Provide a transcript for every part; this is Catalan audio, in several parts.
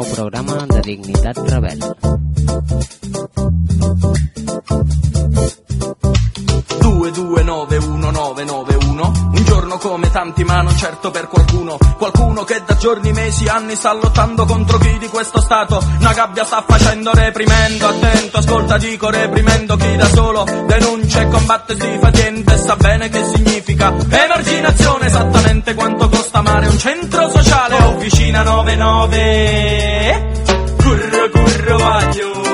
nou programa de Dignitat Rebel. Due. Un giorno come tanti, ma non certo per qualcuno. Qualcuno giorni, mesi, anni sta lottando contro chi di questo stato una gabbia sta facendo reprimendo. Attento, ascolta, dico reprimendo chi da solo denuncia e combatte sdifatiente. Sa bene che significa emarginazione, esattamente quanto costa amare un centro sociale. Officina 99. Curro, curro, vaglio.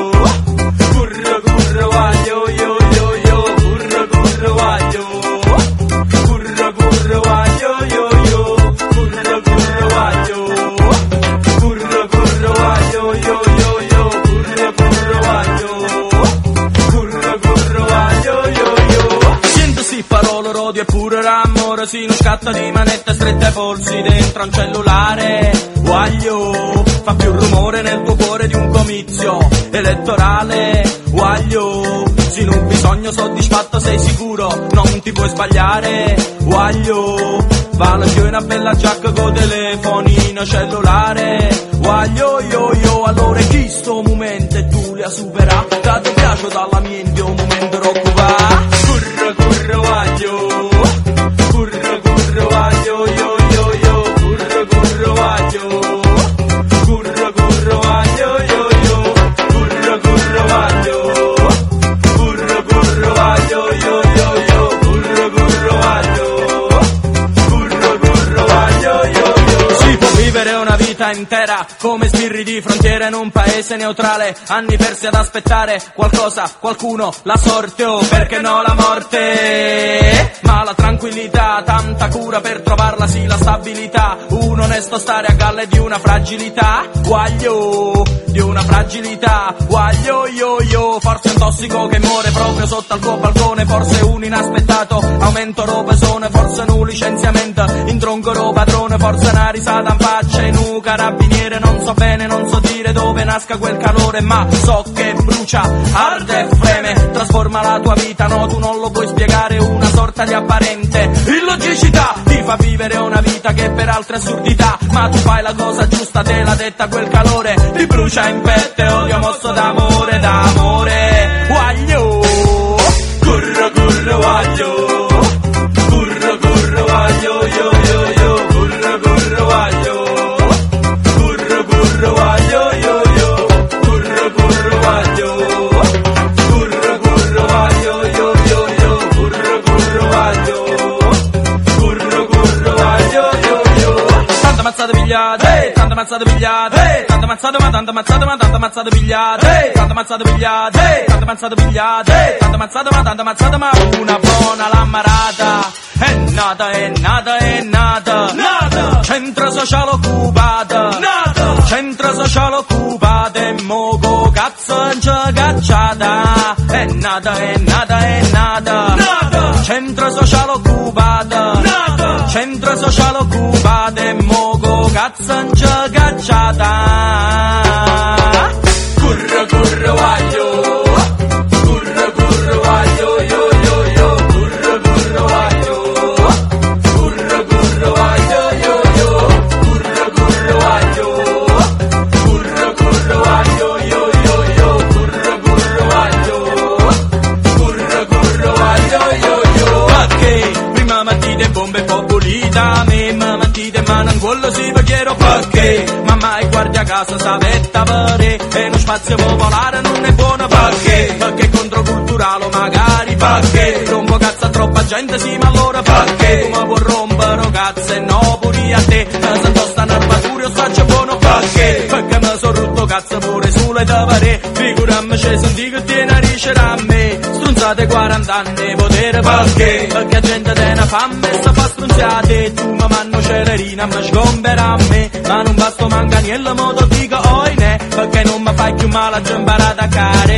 Si non scatta di manette strette ai polsi dentro un cellulare. Guaglio, fa più rumore nel tuo cuore di un comizio elettorale. Guaglio, se non bisogno soddisfatto sei sicuro Non ti puoi sbagliare. Guaglio, vale più una bella giacca con telefonino cellulare. Guaglio, io, io, allora chi sto momento tu li ha superato Ti piace dalla mia vita intera come sbirri di frontiera in un paese neutrale Anni persi ad aspettare qualcosa, qualcuno, la sorte o perché no la morte. Ma la tranquillità, tanta cura per trovarla sì la stabilità. Un onesto stare a galle di una fragilità. Guaglio, di una fragilità. Guaglio, yo, yo, forse un tossico che muore proprio sotto al tuo balcone. Forse un inaspettato aumento robesone Forse un licenziamento. In tronco padrone Forse una risata in faccia in un carabiniere Non so bene, non so dire dove nasca quel calore Ma so che brucia, arde e freme Trasforma la tua vita, no, tu non lo puoi spiegare Una sorta di apparente illogicità Ti fa vivere una vita che per altre assurdità Ma tu fai la cosa giusta, te l'ha detta quel calore Ti brucia in pette, odio mosso d'amore, d'amore Guaglio, curro, curro, guaglio ammazzate, ma tanto ammazzate, ma tanto ammazzate pigliate, tanto ammazzate bigliate tanto ammazzate pigliate, tanto ammazzate, ma tanto ammazzate, ma una buona l'ammarata. È nata, è nata, è nata, nata, centro sociale occupata, nata. Centro sociale occupato E moco cazzo in c'è cacciata. È nata, è nata, è nata. Nata. Centro sociale occupato Nata. Centro sociale occupato E moco cazzo in c'è cacciata non si quiero perché Mamma e a casa savetta pare E lo spazio popolare non è buono perché. Perché è controculturale magari perché. Rompo cazzo a troppa gente sì ma allora perché? Come può rompere cazzo e no pure a te? Se sto stanno armature o saccio buono perché? Perché mi sono rotto cazzo pure sulle tavare Figurammi c'è senti che tiene a ricere a me. Strunzate 40 anni potere perché Perché la gente te ne fame e sta fa strunzate Tu mi manno celerina mi sgombera a me. Ma non basta manca niente modo dico oine Perché non mi fai più male a giambare ad accare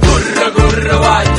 Curro curro guaglio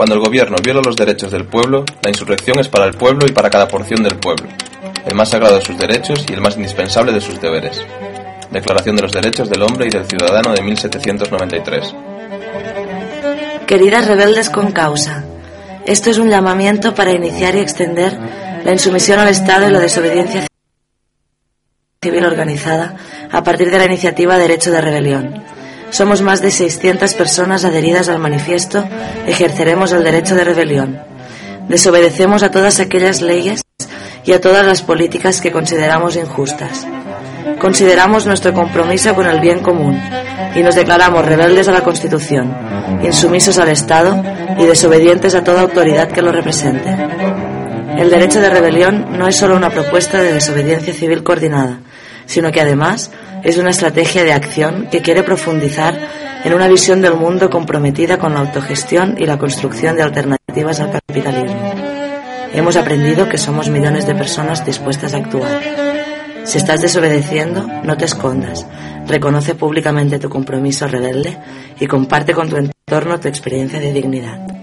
Cuando el gobierno viola los derechos del pueblo, la insurrección es para el pueblo y para cada porción del pueblo, el más sagrado de sus derechos y el más indispensable de sus deberes. Declaración de los Derechos del Hombre y del Ciudadano de 1793. Queridas rebeldes con causa, esto es un llamamiento para iniciar y extender la insumisión al Estado y la desobediencia civil organizada a partir de la iniciativa Derecho de Rebelión. Somos más de 600 personas adheridas al manifiesto Ejerceremos el derecho de rebelión. Desobedecemos a todas aquellas leyes y a todas las políticas que consideramos injustas. Consideramos nuestro compromiso con el bien común y nos declaramos rebeldes a la Constitución, insumisos al Estado y desobedientes a toda autoridad que lo represente. El derecho de rebelión no es solo una propuesta de desobediencia civil coordinada, sino que además es una estrategia de acción que quiere profundizar en una visión del mundo comprometida con la autogestión y la construcción de alternativas al capitalismo. Hemos aprendido que somos millones de personas dispuestas a actuar. Si estás desobedeciendo, no te escondas. Reconoce públicamente tu compromiso rebelde y comparte con tu entorno tu experiencia de dignidad.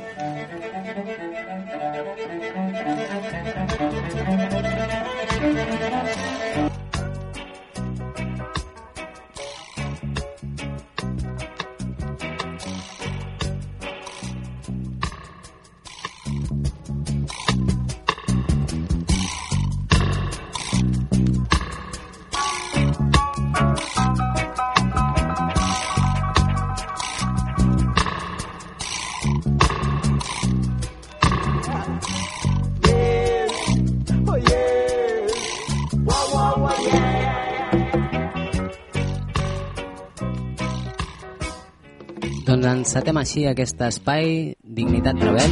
Així aquest espai Dignitat Rebel.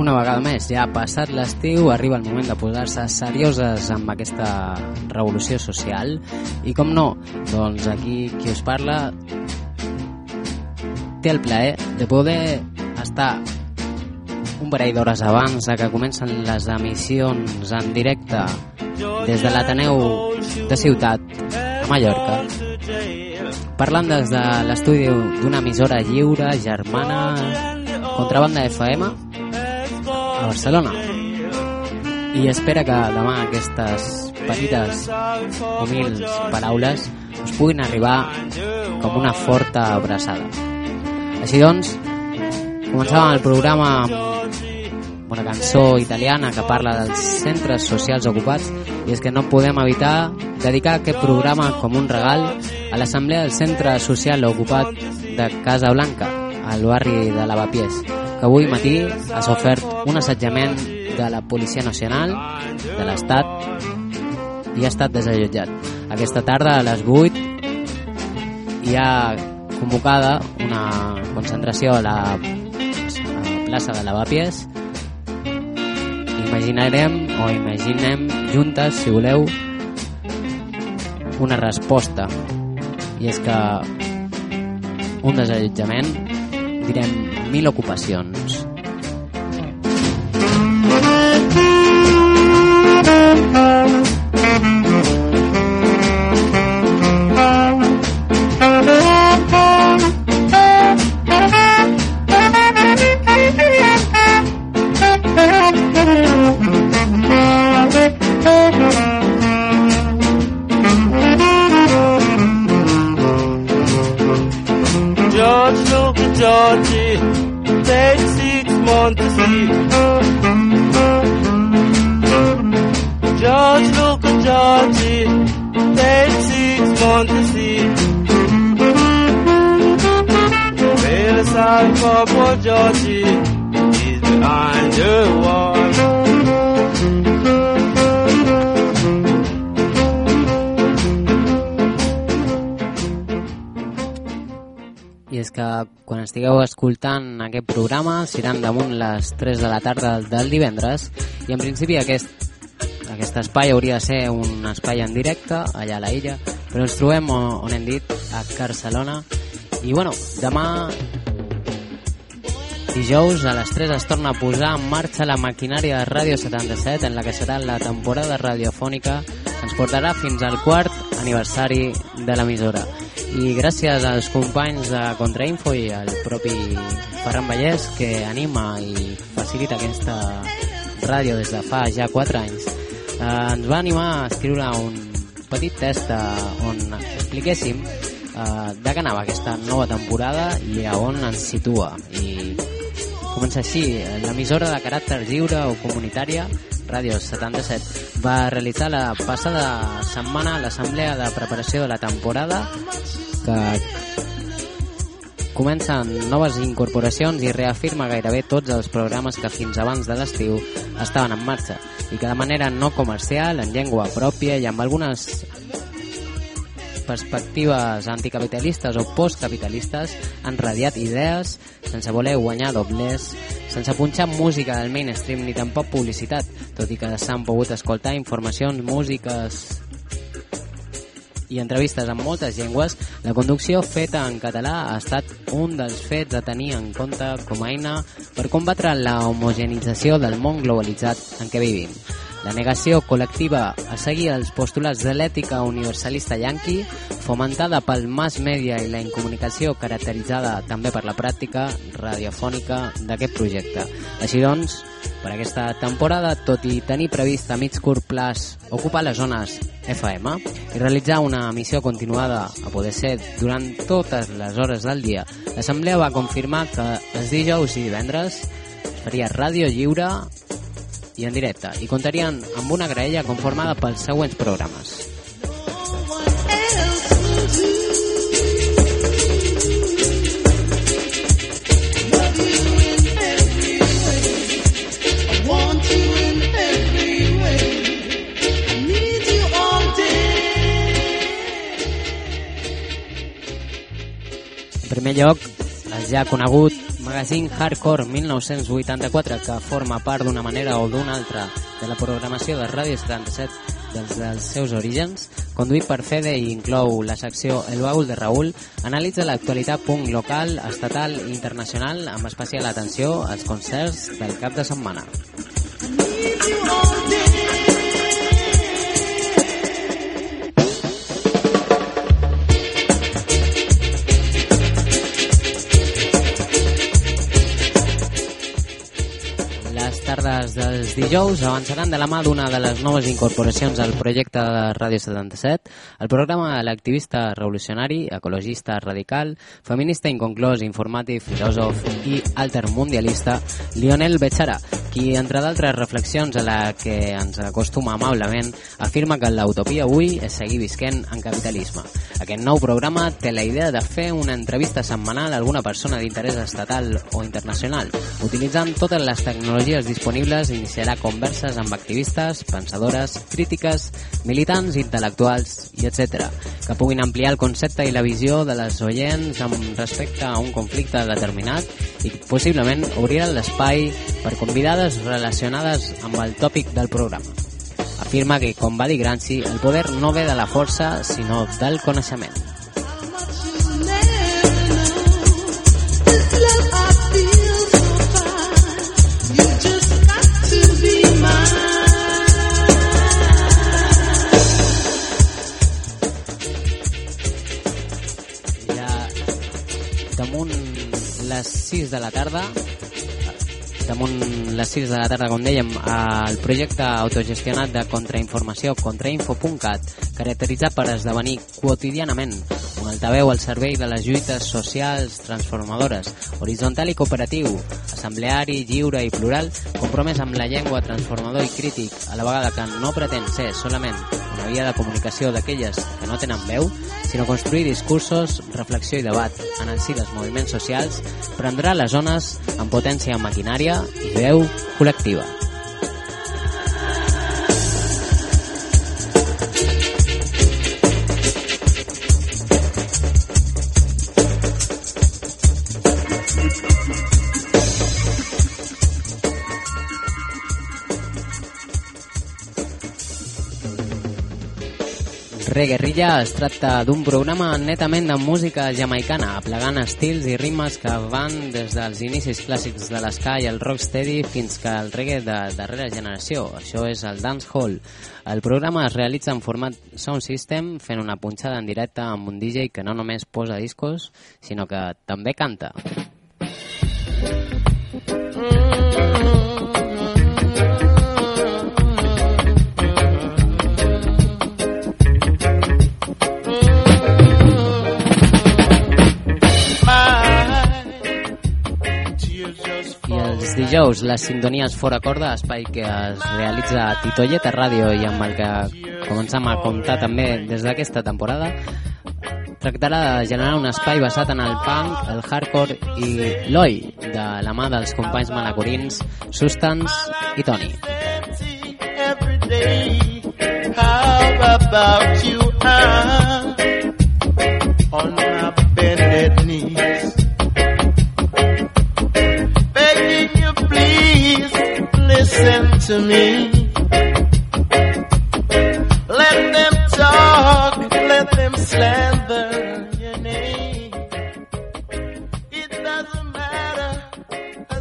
Una vegada més, ja ha passat l'estiu, arriba el moment de posar-se serioses amb aquesta revolució social i com no, doncs aquí qui us parla té el plaer de poder estar un parell d'hores abans de que comencen les emissions en directe des de l'Ateneu de Ciutat a Mallorca parlant des de l'estudi d'una emissora lliure germana Contrabanda FM a Barcelona. I espera que demà aquestes petites humils paraules us puguin arribar com una forta abraçada. Així doncs començàvem el programa amb una cançó italiana que parla dels centres socials ocupats i és que no podem evitar dedicar aquest programa com un regal a l'assemblea del centre social ocupat de Casa Blanca al barri de Lavapiés que avui matí ha sofert un assetjament de la Policia Nacional de l'Estat i ha estat desallotjat. Aquesta tarda a les 8 hi ha convocada una concentració a la, a la plaça de Lavapiés imaginarem o imaginem juntes, si voleu, una resposta. I és que un desallotjament direm mil ocupacions aquest programa seran damunt les 3 de la tarda del divendres. I en principi aquest, aquest espai hauria de ser un espai en directe allà a la illa però ens trobem on, on hem dit a Barcelona i bueno, demà dijous a les 3 es torna a posar en marxa la maquinària de Ràdio 77 en la que serà la temporada radiofònica que ens portarà fins al quart aniversari de l'emissora i gràcies als companys de Contrainfo i al propi Ferran Vallès que anima i facilita aquesta ràdio des de fa ja 4 anys. Eh, ens va animar a escriure un petit test eh, on expliquéssim eh, de què anava aquesta nova temporada i a on ens situa. I comença així l'emissora de caràcter lliure o comunitària Ràdio 77 va realitzar la passada setmana l'assemblea de preparació de la temporada que comencen noves incorporacions i reafirma gairebé tots els programes que fins abans de l'estiu estaven en marxa i que de manera no comercial, en llengua pròpia i amb algunes perspectives anticapitalistes o postcapitalistes han radiat idees sense voler guanyar doblers, sense punxar música del mainstream ni tampoc publicitat, tot i que s'han pogut escoltar informacions, músiques i entrevistes en moltes llengües, la conducció feta en català ha estat un dels fets a tenir en compte com a eina per combatre la homogenització del món globalitzat en què vivim. La negació col·lectiva a seguir els postulats de l'ètica universalista yanqui, fomentada pel mass media i la incomunicació caracteritzada també per la pràctica radiofònica d'aquest projecte. Així doncs, per aquesta temporada, tot i tenir previst a mig curt plaç ocupar les zones FM i realitzar una missió continuada a poder ser durant totes les hores del dia, l'Assemblea va confirmar que els dijous i divendres faria ràdio lliure i en directe i comptarien amb una graella conformada pels següents programes. En primer lloc, el ja conegut magazine Hardcore 1984 que forma part d'una manera o d'una altra de la programació de Ràdio 77 des dels seus orígens, conduït per Fede i inclou la secció El baúl de Raül, analitza l'actualitat punk local, estatal i internacional amb especial atenció als concerts del cap de setmana. Les tardes dels dijous avançaran de la mà d'una de les noves incorporacions al projecte de Ràdio 77, el programa de l'activista revolucionari, ecologista radical, feminista inconclòs, informàtic, filòsof i altermundialista Lionel Bechara, qui, entre d'altres reflexions a la que ens acostuma amablement, afirma que l'utopia avui és seguir visquent en capitalisme. Aquest nou programa té la idea de fer una entrevista setmanal a alguna persona d'interès estatal o internacional, utilitzant totes les tecnologies disponibles iniciarà converses amb activistes, pensadores, crítiques, militants, intel·lectuals i etc. que puguin ampliar el concepte i la visió de les oients amb respecte a un conflicte determinat i possiblement obriran l'espai per convidades relacionades amb el tòpic del programa. Afirma que, com va dir Gramsci, el poder no ve de la força, sinó del coneixement. Les 6 de la tarda. Damunt les 6 de la tarda, com dèiem, el projecte autogestionat de contrainformació contrainfo.cat, caracteritzat per esdevenir quotidianament un altaveu al servei de les lluites socials transformadores, horitzontal i cooperatiu, assembleari, lliure i plural, compromès amb la llengua transformador i crític, a la vegada que no pretén ser solament via de comunicació d'aquelles que no tenen veu, sinó construir discursos, reflexió i debat en el si dels moviments socials, prendrà les zones amb potència maquinària i veu col·lectiva. Reguerrilla es tracta d'un programa netament de música jamaicana, aplegant estils i ritmes que van des dels inicis clàssics de l'esca i el rocksteady fins que el reggae de darrera generació. Això és el Dance Hall. El programa es realitza en format sound system, fent una punxada en directe amb un DJ que no només posa discos, sinó que també canta. Dijous, les sintonies fora corda, espai que es realitza a Titolleta Ràdio i amb el que comencem a comptar també des d'aquesta temporada, tractarà de generar un espai basat en el punk, el hardcore i l'oi, de la mà dels companys manacorins Sustance i Toni. How about you? I'm on to me. Let them talk, let them slander. It doesn't matter.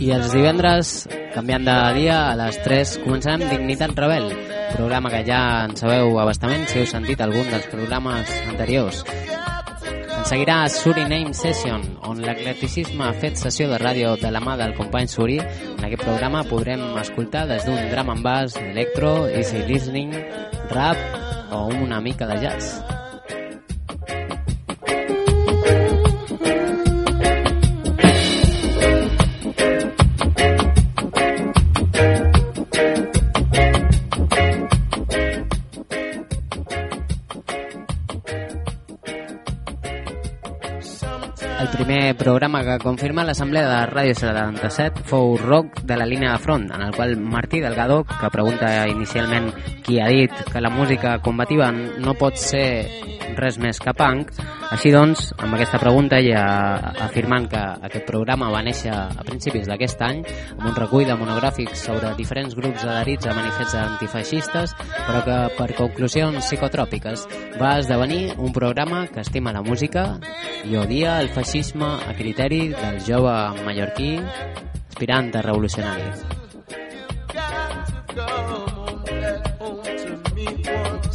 I els divendres, canviant de dia, a les 3, començarem Dignitat Rebel, programa que ja en sabeu abastament si heu sentit algun dels programes anteriors. Seguirà Suriname Session, on l'eclecticisme ha fet sessió de ràdio de la mà del company Suri. En aquest programa podrem escoltar des d'un drum and bass, electro, easy listening, rap o una mica de jazz. Programa que confirma l'assemblea de Ràdio 77 fou Rock de la línia de front, en el qual Martí Delgado, que pregunta inicialment qui ha dit que la música combativa no pot ser res més que punk, així doncs, amb aquesta pregunta i a- afirmant que aquest programa va néixer a principis d'aquest any amb un recull de monogràfics sobre diferents grups adherits a manifests antifeixistes, però que per conclusions psicotròpiques va esdevenir un programa que estima la música i odia el feixisme a criteri del jove mallorquí aspirant a revolucionari.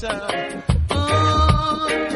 time.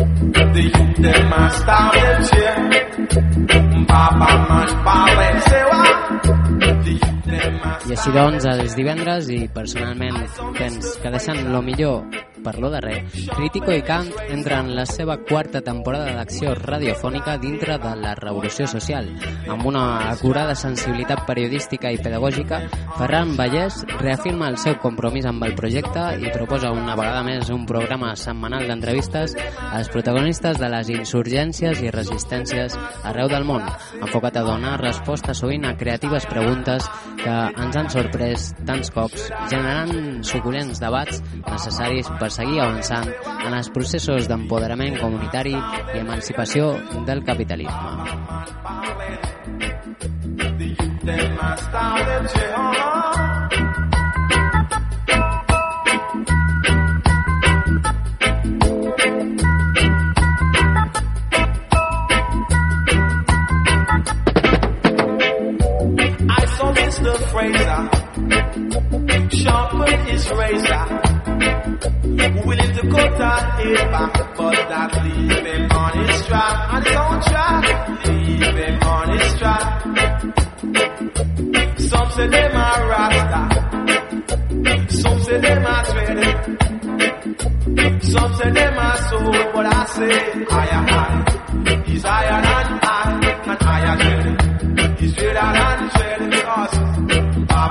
ballin'. The youth them a stop them cheer. Baba man ballin'. Say what? The youth them a I així doncs, els divendres, i personalment tens que deixant lo millor per lo darrer, Crítico i Kant entra en la seva quarta temporada d'acció radiofònica dintre de la revolució social. Amb una acurada sensibilitat periodística i pedagògica, Ferran Vallès reafirma el seu compromís amb el projecte i proposa una vegada més un programa setmanal d'entrevistes als protagonistes de les insurgències i resistències arreu del món, enfocat a donar resposta sovint a creatives preguntes que ens han sorprès tants cops, generant suculents debats necessaris per seguir avançant en els processos d'empoderament comunitari i emancipació del capitalisme. Them a stop them cheer. I saw Mr. Fraser sharpen his razor, willing to cut a hair back, but that leave him on his track, on his own track, leave him on his track. Some say them are Rasta, some say them are dread, some say them are soul, but I say I am high, he's higher than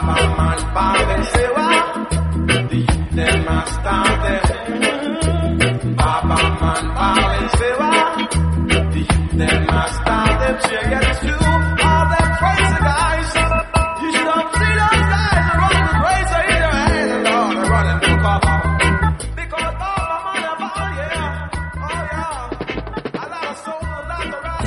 Papa man, Papa say what?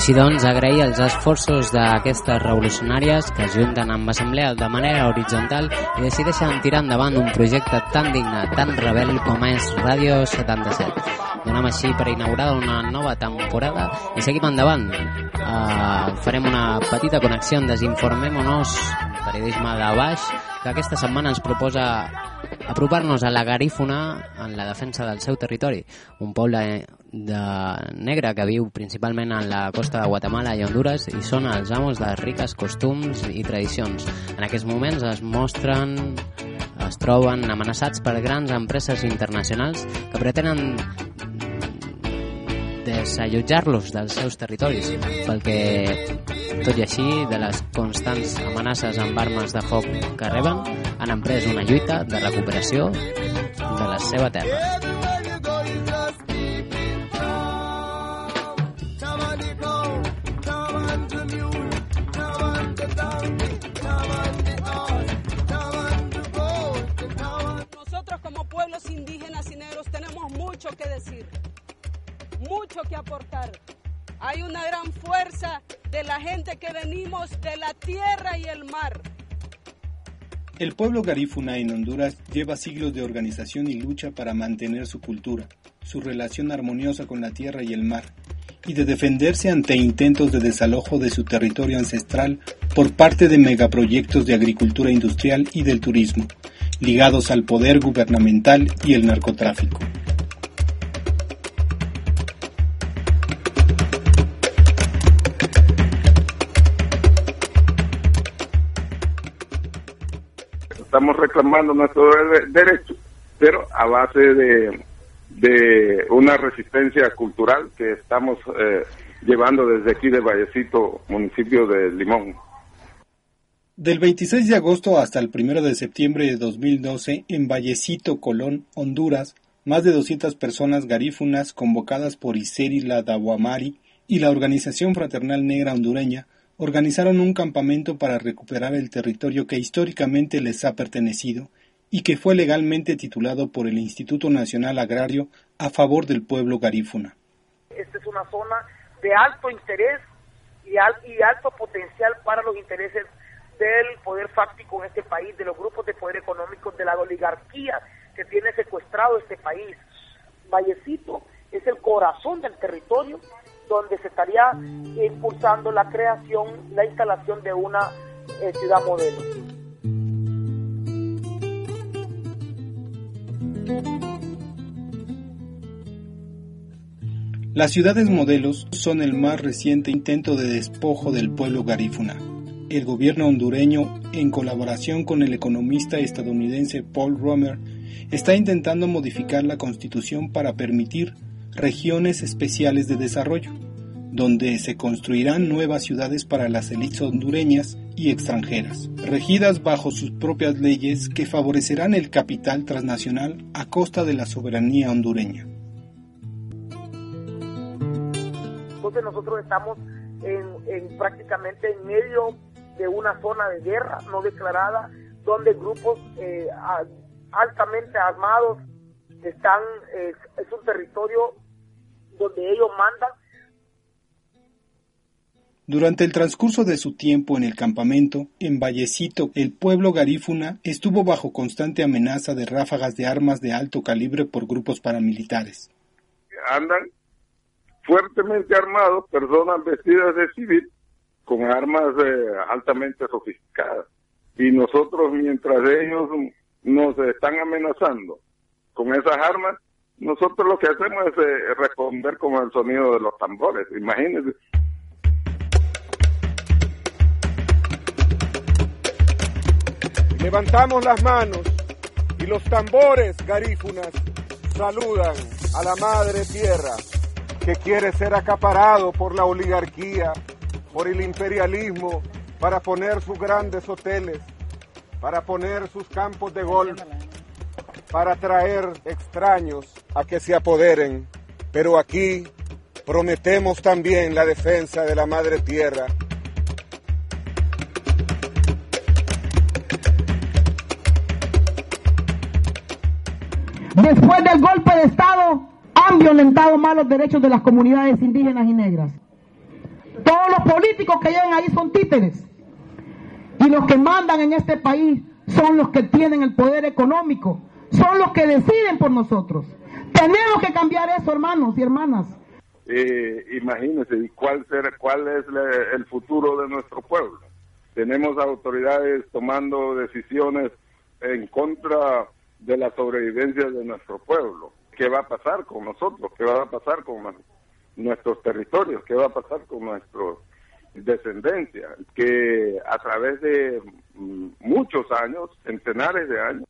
Així doncs, agrair els esforços d'aquestes revolucionàries que junten amb assemblea de manera horitzontal i decideixen tirar endavant un projecte tan digne, tan rebel com és Ràdio 77. Donem així per inaugurada una nova temporada i seguim endavant. Uh, farem una petita connexió en Desinformem-nos, periodisme de baix, que aquesta setmana ens proposa apropar-nos a la garífona en la defensa del seu territori, un poble de negre que viu principalment en la costa de Guatemala i Honduras i són els amos de riques costums i tradicions. En aquests moments es mostren es troben amenaçats per grans empreses internacionals que pretenen desallotjar-los dels seus territoris, pel que, tot i així, de les constants amenaces amb armes de foc que reben, han emprès una lluita de recuperació de la seva terra. Indígenas y negros tenemos mucho que decir, mucho que aportar. Hay una gran fuerza de la gente que venimos de la tierra y el mar. El pueblo garífuna en Honduras lleva siglos de organización y lucha para mantener su cultura, su relación armoniosa con la tierra y el mar, y de defenderse ante intentos de desalojo de su territorio ancestral por parte de megaproyectos de agricultura industrial y del turismo, ligados al poder gubernamental y el narcotráfico. Estamos reclamando nuestro de- derecho, pero a base de, de una resistencia cultural que estamos eh, llevando desde aquí de Vallecito, municipio de Limón. Del 26 de agosto hasta el 1 de septiembre de 2012, en Vallecito, Colón, Honduras, más de 200 personas garífunas convocadas por Iseri Ladawamari y la Organización Fraternal Negra Hondureña organizaron un campamento para recuperar el territorio que históricamente les ha pertenecido y que fue legalmente titulado por el Instituto Nacional Agrario a favor del pueblo garífuna. Esta es una zona de alto interés y, al- y alto potencial para los intereses del poder fáctico en este país, de los grupos de poder económicos, de la oligarquía que tiene secuestrado este país. Vallecito es el corazón del territorio donde se estaría impulsando la creación, la instalación de una eh, ciudad modelo. Las ciudades modelos son el más reciente intento de despojo del pueblo garífuna. El gobierno hondureño, en colaboración con el economista estadounidense Paul Romer, está intentando modificar la constitución para permitir regiones especiales de desarrollo, donde se construirán nuevas ciudades para las élites hondureñas y extranjeras, regidas bajo sus propias leyes que favorecerán el capital transnacional a costa de la soberanía hondureña. Entonces nosotros estamos en, en prácticamente en medio de una zona de guerra no declarada, donde grupos eh, altamente armados están, eh, es un territorio donde ellos mandan Durante el transcurso de su tiempo en el campamento, en Vallecito, el pueblo garífuna estuvo bajo constante amenaza de ráfagas de armas de alto calibre por grupos paramilitares. Andan fuertemente armados, personas vestidas de civil, con armas eh, altamente sofisticadas. Y nosotros, mientras ellos nos están amenazando con esas armas, nosotros lo que hacemos es eh, responder con el sonido de los tambores. Imagínense. Levantamos las manos y los tambores garífunas saludan a la madre tierra que quiere ser acaparado por la oligarquía, por el imperialismo, para poner sus grandes hoteles, para poner sus campos de golf, para traer extraños a que se apoderen. Pero aquí prometemos también la defensa de la madre tierra. Después del golpe de Estado, han violentado más los derechos de las comunidades indígenas y negras. Todos los políticos que llegan ahí son títeres. Y los que mandan en este país son los que tienen el poder económico, son los que deciden por nosotros. Tenemos que cambiar eso, hermanos y hermanas. Eh, imagínense, ¿y cuál, será, cuál es la- el futuro de nuestro pueblo? Tenemos autoridades tomando decisiones en contra de la sobrevivencia de nuestro pueblo. ¿Qué va a pasar con nosotros? ¿Qué va a pasar con nu- nuestros territorios? ¿Qué va a pasar con nuestra descendencia? Que a través de mm, muchos años, centenares de años,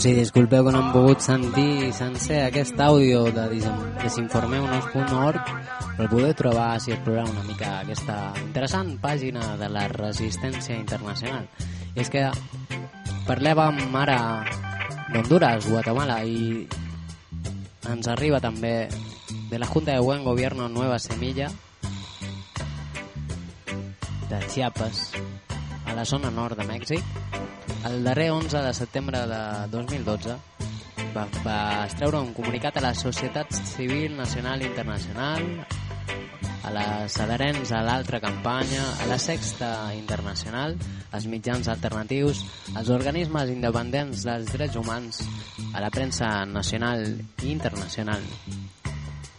Doncs sí, disculpeu que no hem pogut sentir sencer aquest àudio de desin- desinformeu-nos.org, però el podeu trobar si exploreu una mica aquesta interessant pàgina de la resistència internacional. I és que parlàvem ara d'Honduras, Guatemala, i ens arriba també de la Junta de Buen Gobierno Nueva Semilla de Chiapas, a la zona nord de Mèxic, el darrer 11 de setembre de 2012 va, va extreure un comunicat a la Societat Civil Nacional Internacional, a les adherents a l'altra campanya, a la Sexta Internacional, als mitjans alternatius, als organismes independents dels drets humans, a la premsa nacional i internacional.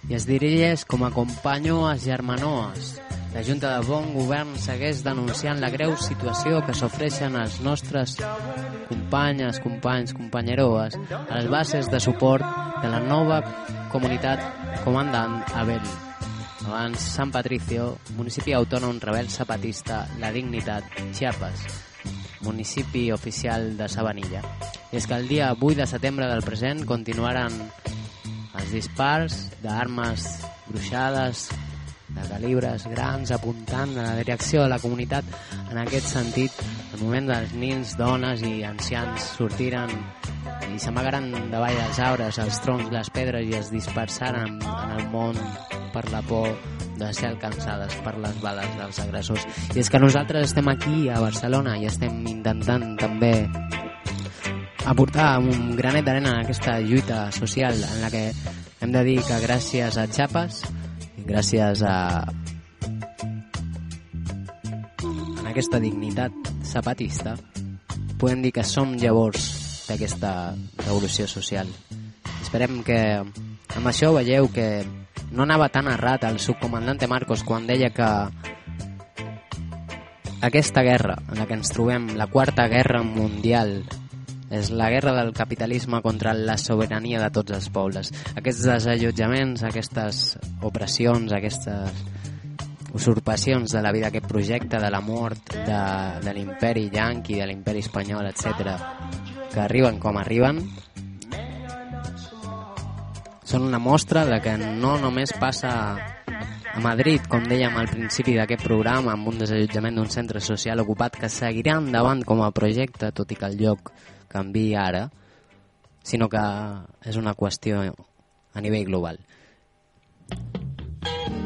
I es dirigeix com a companyoes germanoes. La Junta de Bon Govern segueix denunciant la greu situació que s'ofreixen els nostres companyes, companys, companyeroes a les bases de suport de la nova comunitat comandant Abel. Abans San Patricio, municipi autònom rebel zapatista, La Dignitat, Chiapas, municipi oficial de Sabanilla. I és que el dia 8 de setembre del present continuaran els dispars d'armes bruixades de calibres grans apuntant a la direcció de la comunitat en aquest sentit el moment dels nins, dones i ancians sortiren i s'amagaren davall dels arbres, els troncs, les pedres i es dispersaren en el món per la por de ser alcançades per les bales dels agressors. I és que nosaltres estem aquí a Barcelona i estem intentant també aportar un granet d'arena en aquesta lluita social en la que hem de dir que gràcies a Xapes gràcies a en aquesta dignitat zapatista podem dir que som llavors d'aquesta revolució social. Esperem que amb això veieu que no anava tan errat el subcomandante Marcos quan deia que aquesta guerra en la que ens trobem, la quarta guerra mundial, és la guerra del capitalisme contra la sobirania de tots els pobles. Aquests desallotjaments, aquestes opressions, aquestes usurpacions de la vida, aquest projecte de la mort de, de l'imperi yanqui, de l'imperi espanyol, etc, que arriben com arriben, són una mostra de que no només passa a Madrid, com dèiem al principi d'aquest programa, amb un desallotjament d'un centre social ocupat que seguirà endavant com a projecte, tot i que el lloc canvi ara, sinó que és una qüestió a nivell global. The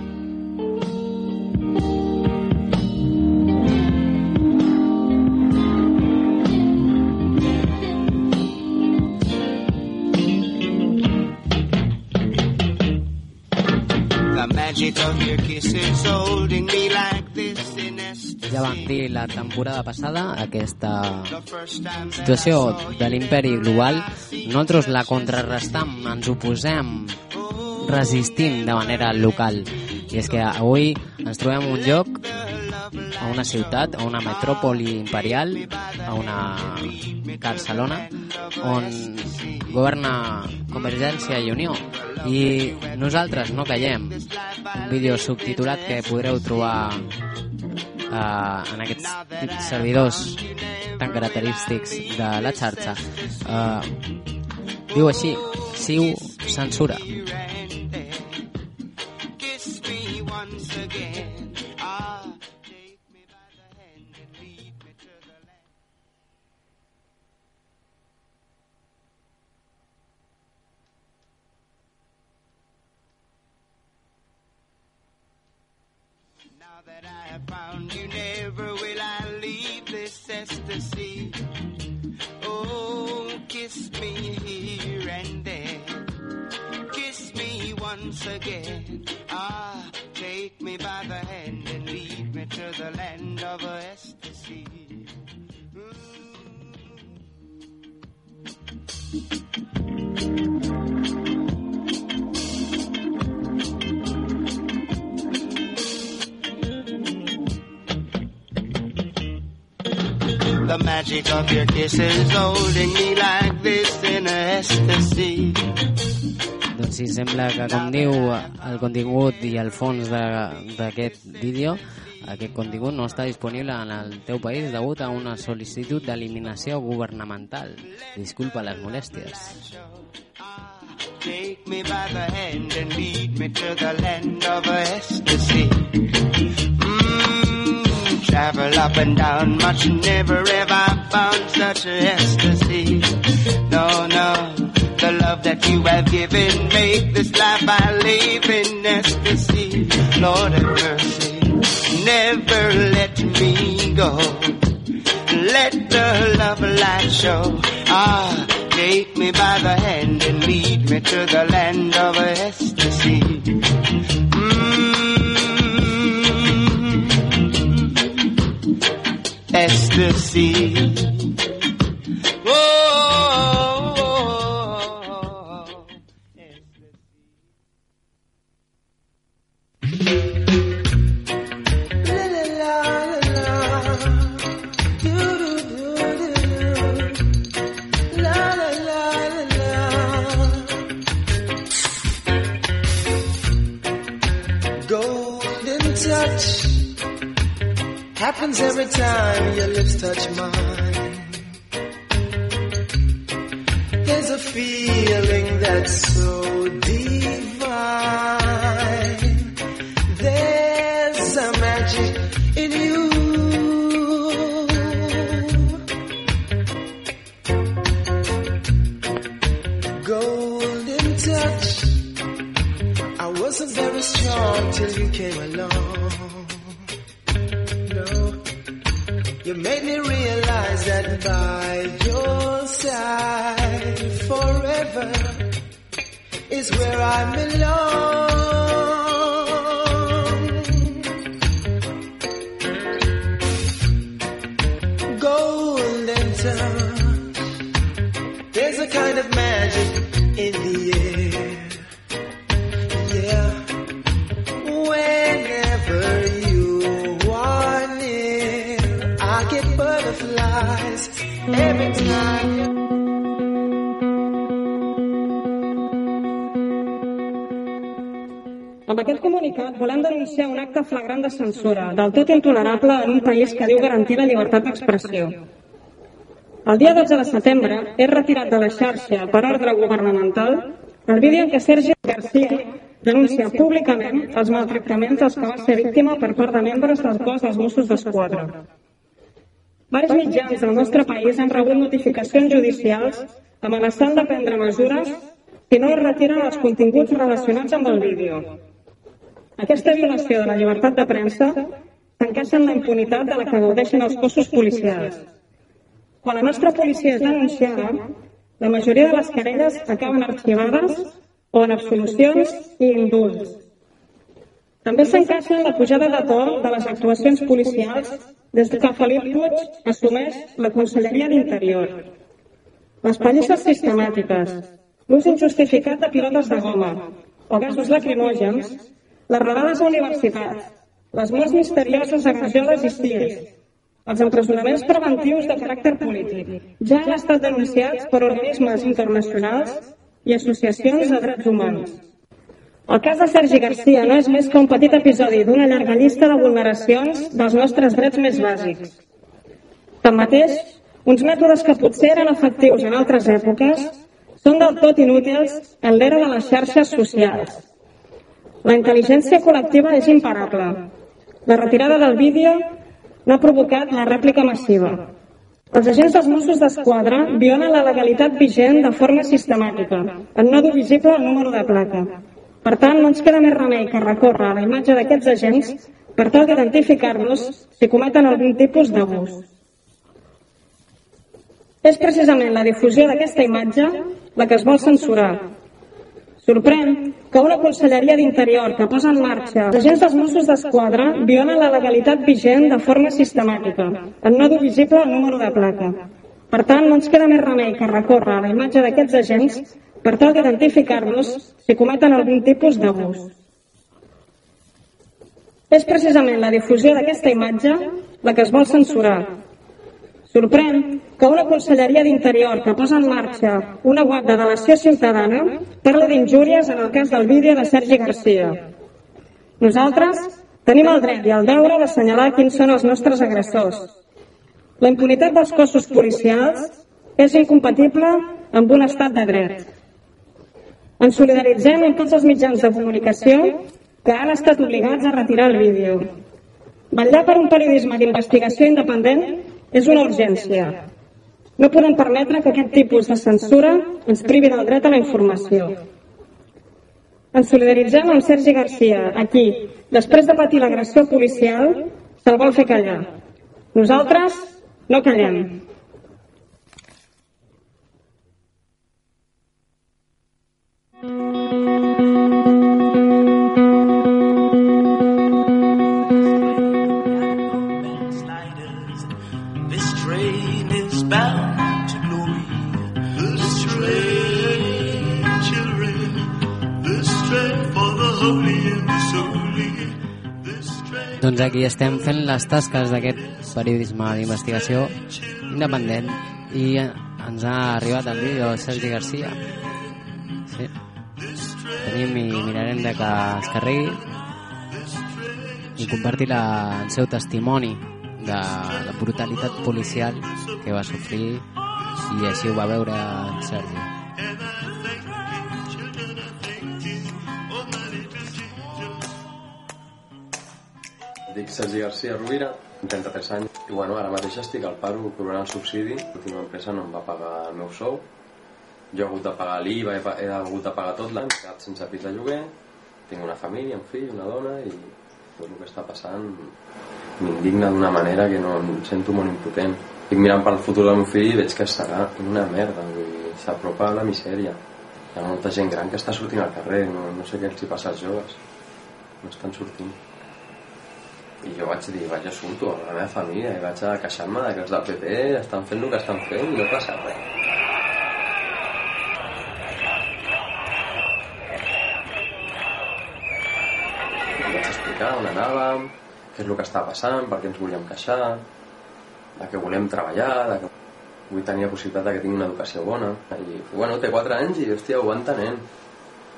magic of your kisses holding me like this in Ja vam dir la temporada passada aquesta situació de l'imperi global, nosaltres la contrarrestam, ens oposem, resistim de manera local. I és que avui ens trobem un lloc a una ciutat, a una metròpoli imperial, a una Barcelona, on governa Convergència i Unió. I nosaltres no callem. Un vídeo subtitulat que podreu trobar eh, en aquests servidors tan característics de la xarxa. Eh, diu així, Siu censura. Found you, never will I leave this ecstasy. Oh, kiss me here and there. Kiss me once again. Ah, take me by the hand and lead me to the land of ecstasy. The magic of your kisses holding me like this in ecstasy. Doncs sí, sembla que, com diu el contingut i el fons d'aquest vídeo, aquest contingut no està disponible en el teu país degut a una sol·licitud d'eliminació governamental. Disculpa les molèsties. Take me by the hand and lead me to the land of ecstasy. Travel up and down much, never ever i found such ecstasy. No, no, the love that you have given make this life I live in ecstasy. Lord have mercy, never let me go. Let the love light show. Ah, take me by the hand and lead me to the land of ecstasy. Ecstasy. Happens every time your lips touch mine. There's a feeling that's so divine. There's a magic in you. Golden touch. I wasn't very strong till you came along. You made me realize that by your side forever is where I belong. Amb aquest comunicat volem denunciar un acte flagrant de censura, del tot intolerable en un país que diu garantir la llibertat d'expressió. El dia 12 de setembre és retirat de la xarxa per ordre governamental el vídeo en què Sergi García denuncia públicament els maltractaments dels que va ser víctima per part de membres del cos dels Mossos d'Esquadra. Varis mitjans del nostre país han rebut notificacions judicials amenaçant de prendre mesures si no es retiren els continguts relacionats amb el vídeo. Aquesta violació de la llibertat de premsa s'encaixa en la impunitat de la que gaudeixen els cossos policials. Quan la nostra policia és denunciada, la majoria de les querelles acaben arxivades o en absolucions i indults. També s'encaixa en la pujada de to de les actuacions policials des que Felip Puig assumeix la Conselleria d'Interior. Les pallisses sistemàtiques, l'ús injustificat de pilotes de goma o gasos lacrimògens, les redades a universitats, les morts misterioses a rajoles i cies, els empresonaments preventius de caràcter polític ja han estat denunciats per organismes internacionals i associacions de drets humans. El cas de Sergi Garcia no és més que un petit episodi d'una llarga llista de vulneracions dels nostres drets més bàsics. Tanmateix, uns mètodes que potser eren efectius en altres èpoques són del tot inútils en l'era de les xarxes socials. La intel·ligència col·lectiva és imparable. La retirada del vídeo no ha provocat la rèplica massiva. Els agents dels Mossos d'Esquadra violen la legalitat vigent de forma sistemàtica, en no dur visible el número de placa. Per tant, no ens queda més remei que recórrer a la imatge d'aquests agents per tal d'identificar-los si cometen algun tipus d'abús. És precisament la difusió d'aquesta imatge la que es vol censurar. Sorprèn que una conselleria d'Interior que posa en marxa els agents dels Mossos d'Esquadra violen la legalitat vigent de forma sistemàtica, en no dur visible el número de placa. Per tant, no ens queda més remei que recórrer a la imatge d'aquests agents per tal d'identificar-los si cometen algun tipus d'abús. És precisament la difusió d'aquesta imatge la que es vol censurar. Sorprèn que una conselleria d'Interior que posa en marxa una web de delació ciutadana parla d'injúries en el cas del vídeo de Sergi Garcia. Nosaltres tenim el dret i el deure d'assenyalar quins són els nostres agressors. La impunitat dels cossos policials és incompatible amb un estat de dret. Ens solidaritzem amb tots els mitjans de comunicació que han estat obligats a retirar el vídeo. Vetllar per un periodisme d'investigació independent és una urgència. No podem permetre que aquest tipus de censura ens privi del dret a la informació. Ens solidaritzem amb Sergi Garcia, aquí, després de patir l'agressió policial, se'l vol fer callar. Nosaltres no callem. Doncs aquí estem fent les tasques d'aquest periodisme d'investigació independent i eh, ens ha arribat el vídeo de Sergi Garcia. Sí. Tenim i mirarem de que es carregui i compartir la, el seu testimoni de la brutalitat policial que va sofrir i així ho va veure en Sergi. Dic Sergi García Rovira, 33 anys, i bueno, ara mateix estic al paro cobrant subsidi. L'última empresa no em va pagar el meu sou. Jo he hagut de pagar l'IVA, he, he hagut de pagar tot l'any, he quedat sense pis de lloguer, tinc una família, un fill, una dona, i tot el que està passant m'indigna d'una manera que no em sento molt impotent. Estic mirant pel futur del meu fill i veig que estarà una merda, s'apropa a la misèria. Hi ha molta gent gran que està sortint al carrer, no, no sé què els hi passa als joves. No estan sortint. I jo vaig dir, vaig a surto a la meva família i vaig a queixar-me que els del PP estan fent el que estan fent i no passa res. I vaig explicar on anàvem, què és el que està passant, per què ens volíem queixar, de que volem treballar, de que vull tenir la possibilitat de que tingui una educació bona. I, bueno, té 4 anys i, hòstia, ho va entenent.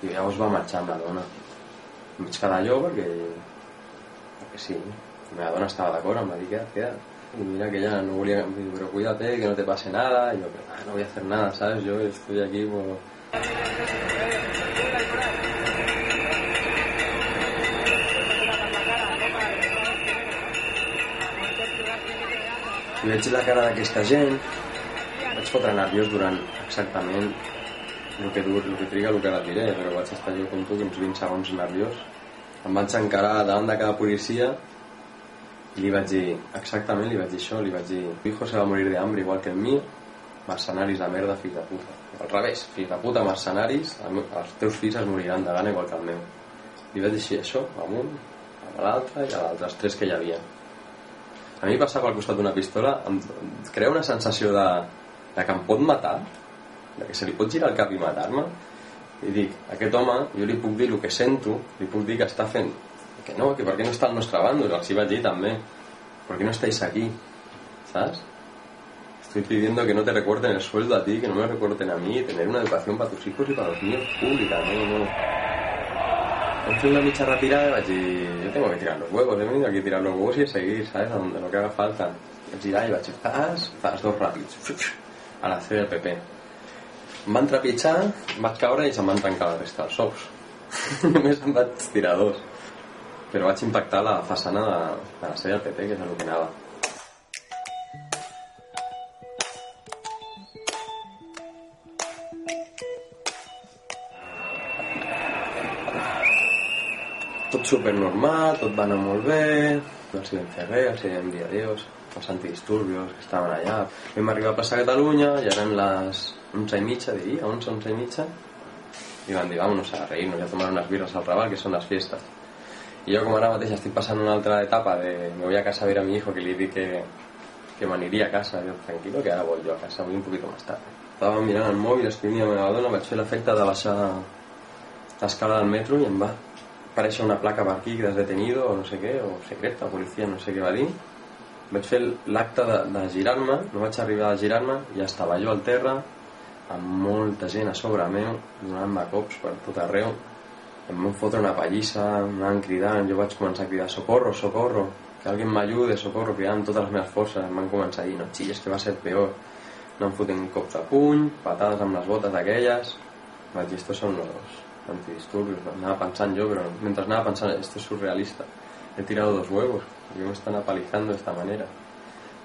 I llavors va marxar amb la dona. Em vaig quedar jo perquè, perquè sí, la meva dona estava d'acord, em va dir, queda't, queda't. Y mira que ella no dijo, pero cuídate, que no te pase nada. Yo, pero, ah, no voy a nada, ¿sabes? Yo estoy aquí por... I veig la cara d'aquesta gent, vaig fotre nerviós durant exactament el que, dur, el que triga el que ara diré, però vaig estar jo com tu, uns 20 segons nerviós. Em vaig encarar davant de cada policia i li vaig dir, exactament li vaig dir això, li vaig dir, tu hijo se va morir de hambre igual que el mío, mercenaris de merda, fills de puta. Al revés, fills de puta, mercenaris, els teus fills es moriran de gana igual que el meu. Li vaig dir això, amunt, a l'altre i a l'altre, els tres que hi havia. A mi passar pel costat d'una pistola em crea una sensació de, de que em pot matar, de que se li pot girar el cap i matar-me, i dic, aquest home, jo li puc dir el que sento, li puc dir que està fent que no, que por qué no está al nuestro bando, y así va allí también. ¿Por qué no estáis aquí? ¿Sabes? Estoy pidiendo que no te recorten el sueldo a ti, que no me recorten a mí, tener una educación para tus hijos y para los niños pública, no, no. Hecho una micha retirada vaig dir, yo tengo que tirar los huevos, he venido aquí a tirar los huevos y seguir, ¿sabes? A donde lo que haga falta. Vaig girar i vaig fas, fas dos ràpids, a la C PP. Van trepitjar, vaig caure i se'm van trencar la resta dels ous. Només em vaig tirar dos. Però vaig impactar la façana de, de la C del PP, que és anava. tot super normal, tot va anar molt bé, no els vam fer res, els vam dir adiós, els antidisturbios que estaven allà. Vam arribar a plaça Catalunya, ja eren les 11 i mitja, diria, 11, 11 i mitja, i van vámonos a reírnos, a tomar unas birras al Raval, que son las fiestas. Y yo como ahora mateix estic passant una altra etapa de me voy a casa a ver a mi hijo que le di que, que me aniria a casa, yo tranquilo que ahora voy yo a casa, voy un poquito más tarde. Estava mirant el mòbil, escrivia a la dona, vaig fer l'efecte de baixar l'escala del metro i em va aparèixer una placa per aquí que has detenido o no sé què, o secreta, policia, no sé què va dir. Vaig fer l'acte de, de girar-me, no vaig arribar a girar-me, ja estava jo al terra, amb molta gent a sobre meu, donant-me cops per tot arreu. Em van fotre una pallissa, em van cridant, jo vaig començar a cridar socorro, socorro, que alguien m'ajude, socorro, cridant totes les meves forces, em van començar a dir, no xilles, que va ser peor. Anant fotent cops de puny, patades amb les botes d'aquelles, vaig dir, estos són los antidisturbios, anava pensant jo, però mentre anava pensant, esto es surrealista, he tirado dos huevos, porque me están apalizando de esta manera.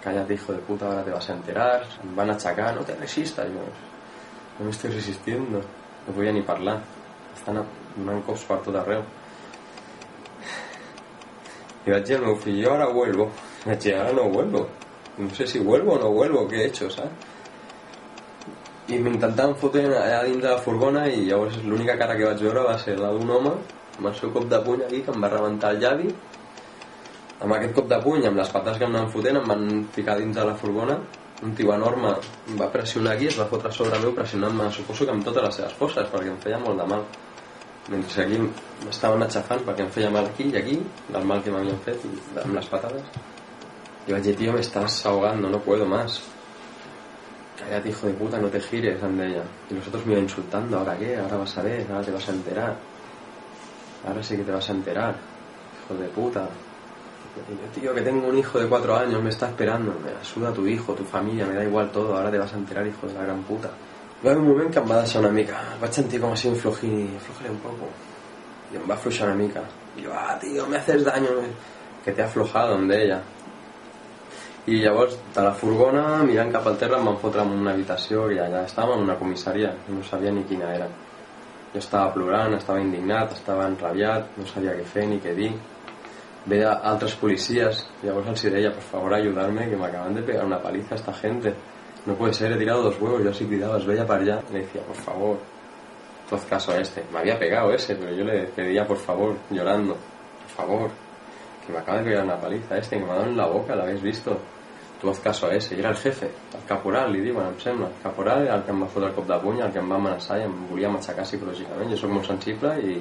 Cállate, hijo de puta, ahora te vas a enterar, em van achacar, no te resistas, no me estoy resistiendo, no podía ni parlar, estan donant cops per tot arreu. I vaig dir al meu fill, jo ara vuelvo. Vaig dir, ara no vuelvo. No sé si vuelvo o no vuelvo, què he hecho, saps? i m'intentaven fotre allà dins de la furgona i llavors l'única cara que vaig veure va ser la d'un home amb el seu cop de puny aquí que em va rebentar el llavi amb aquest cop de puny, amb les pates que em anaven fotent em van ficar dins de la furgona un enorme em va pressionar aquí es va fotre sobre meu pressionant-me suposo que amb totes les seves forces perquè em feia molt de mal mentre aquí m'estaven aixafant perquè em feia mal aquí i aquí del mal que m'havien fet amb les patades i vaig dir, tio, me estás ahogando, no puedo más cállate hijo de puta, no te gires, ande ella. Y los otros me iban insultando, ¿ahora qué? Ahora vas a ver, ahora te vas a enterar. Ahora sí que te vas a enterar, hijo de puta. Tío, que tengo un hijo de cuatro años, me está esperando. Me suda tu hijo, tu familia, me da igual todo, ahora te vas a enterar, hijo de la gran puta. Va haver un moment que em va deixar una mica, vaig sentir com així un flojín, aflojale un poco. I em va afluixar una mica. I jo, ah, tío, me haces daño. Que te ha aflojado, em deia. i llavors de la furgona mirant cap al terra em van en una habitació i allà estàvem en una comissaria no sabia ni quina era jo estava plorant, estava indignat, estava enrabiat no sabia què fer ni què dir veia altres policies llavors els deia por favor ayudarme que me acaban de pegar una paliza esta gente. No puede ser, he tirado dos huevos yo así gritaba, es veía para allá. Le decía por favor tú haz caso a este. Me había pegado ese pero yo le pedía por favor llorando por favor que me acaba de pegar una paliza este que me ha dado en la boca, l'habéis visto tu haz caso a ese, i era el jefe el caporal, li diuen, em sembla el caporal era el que em va el cop de puny, el que em va amenaçar i em volia matxacar psicològicament. Jo sóc molt sensible i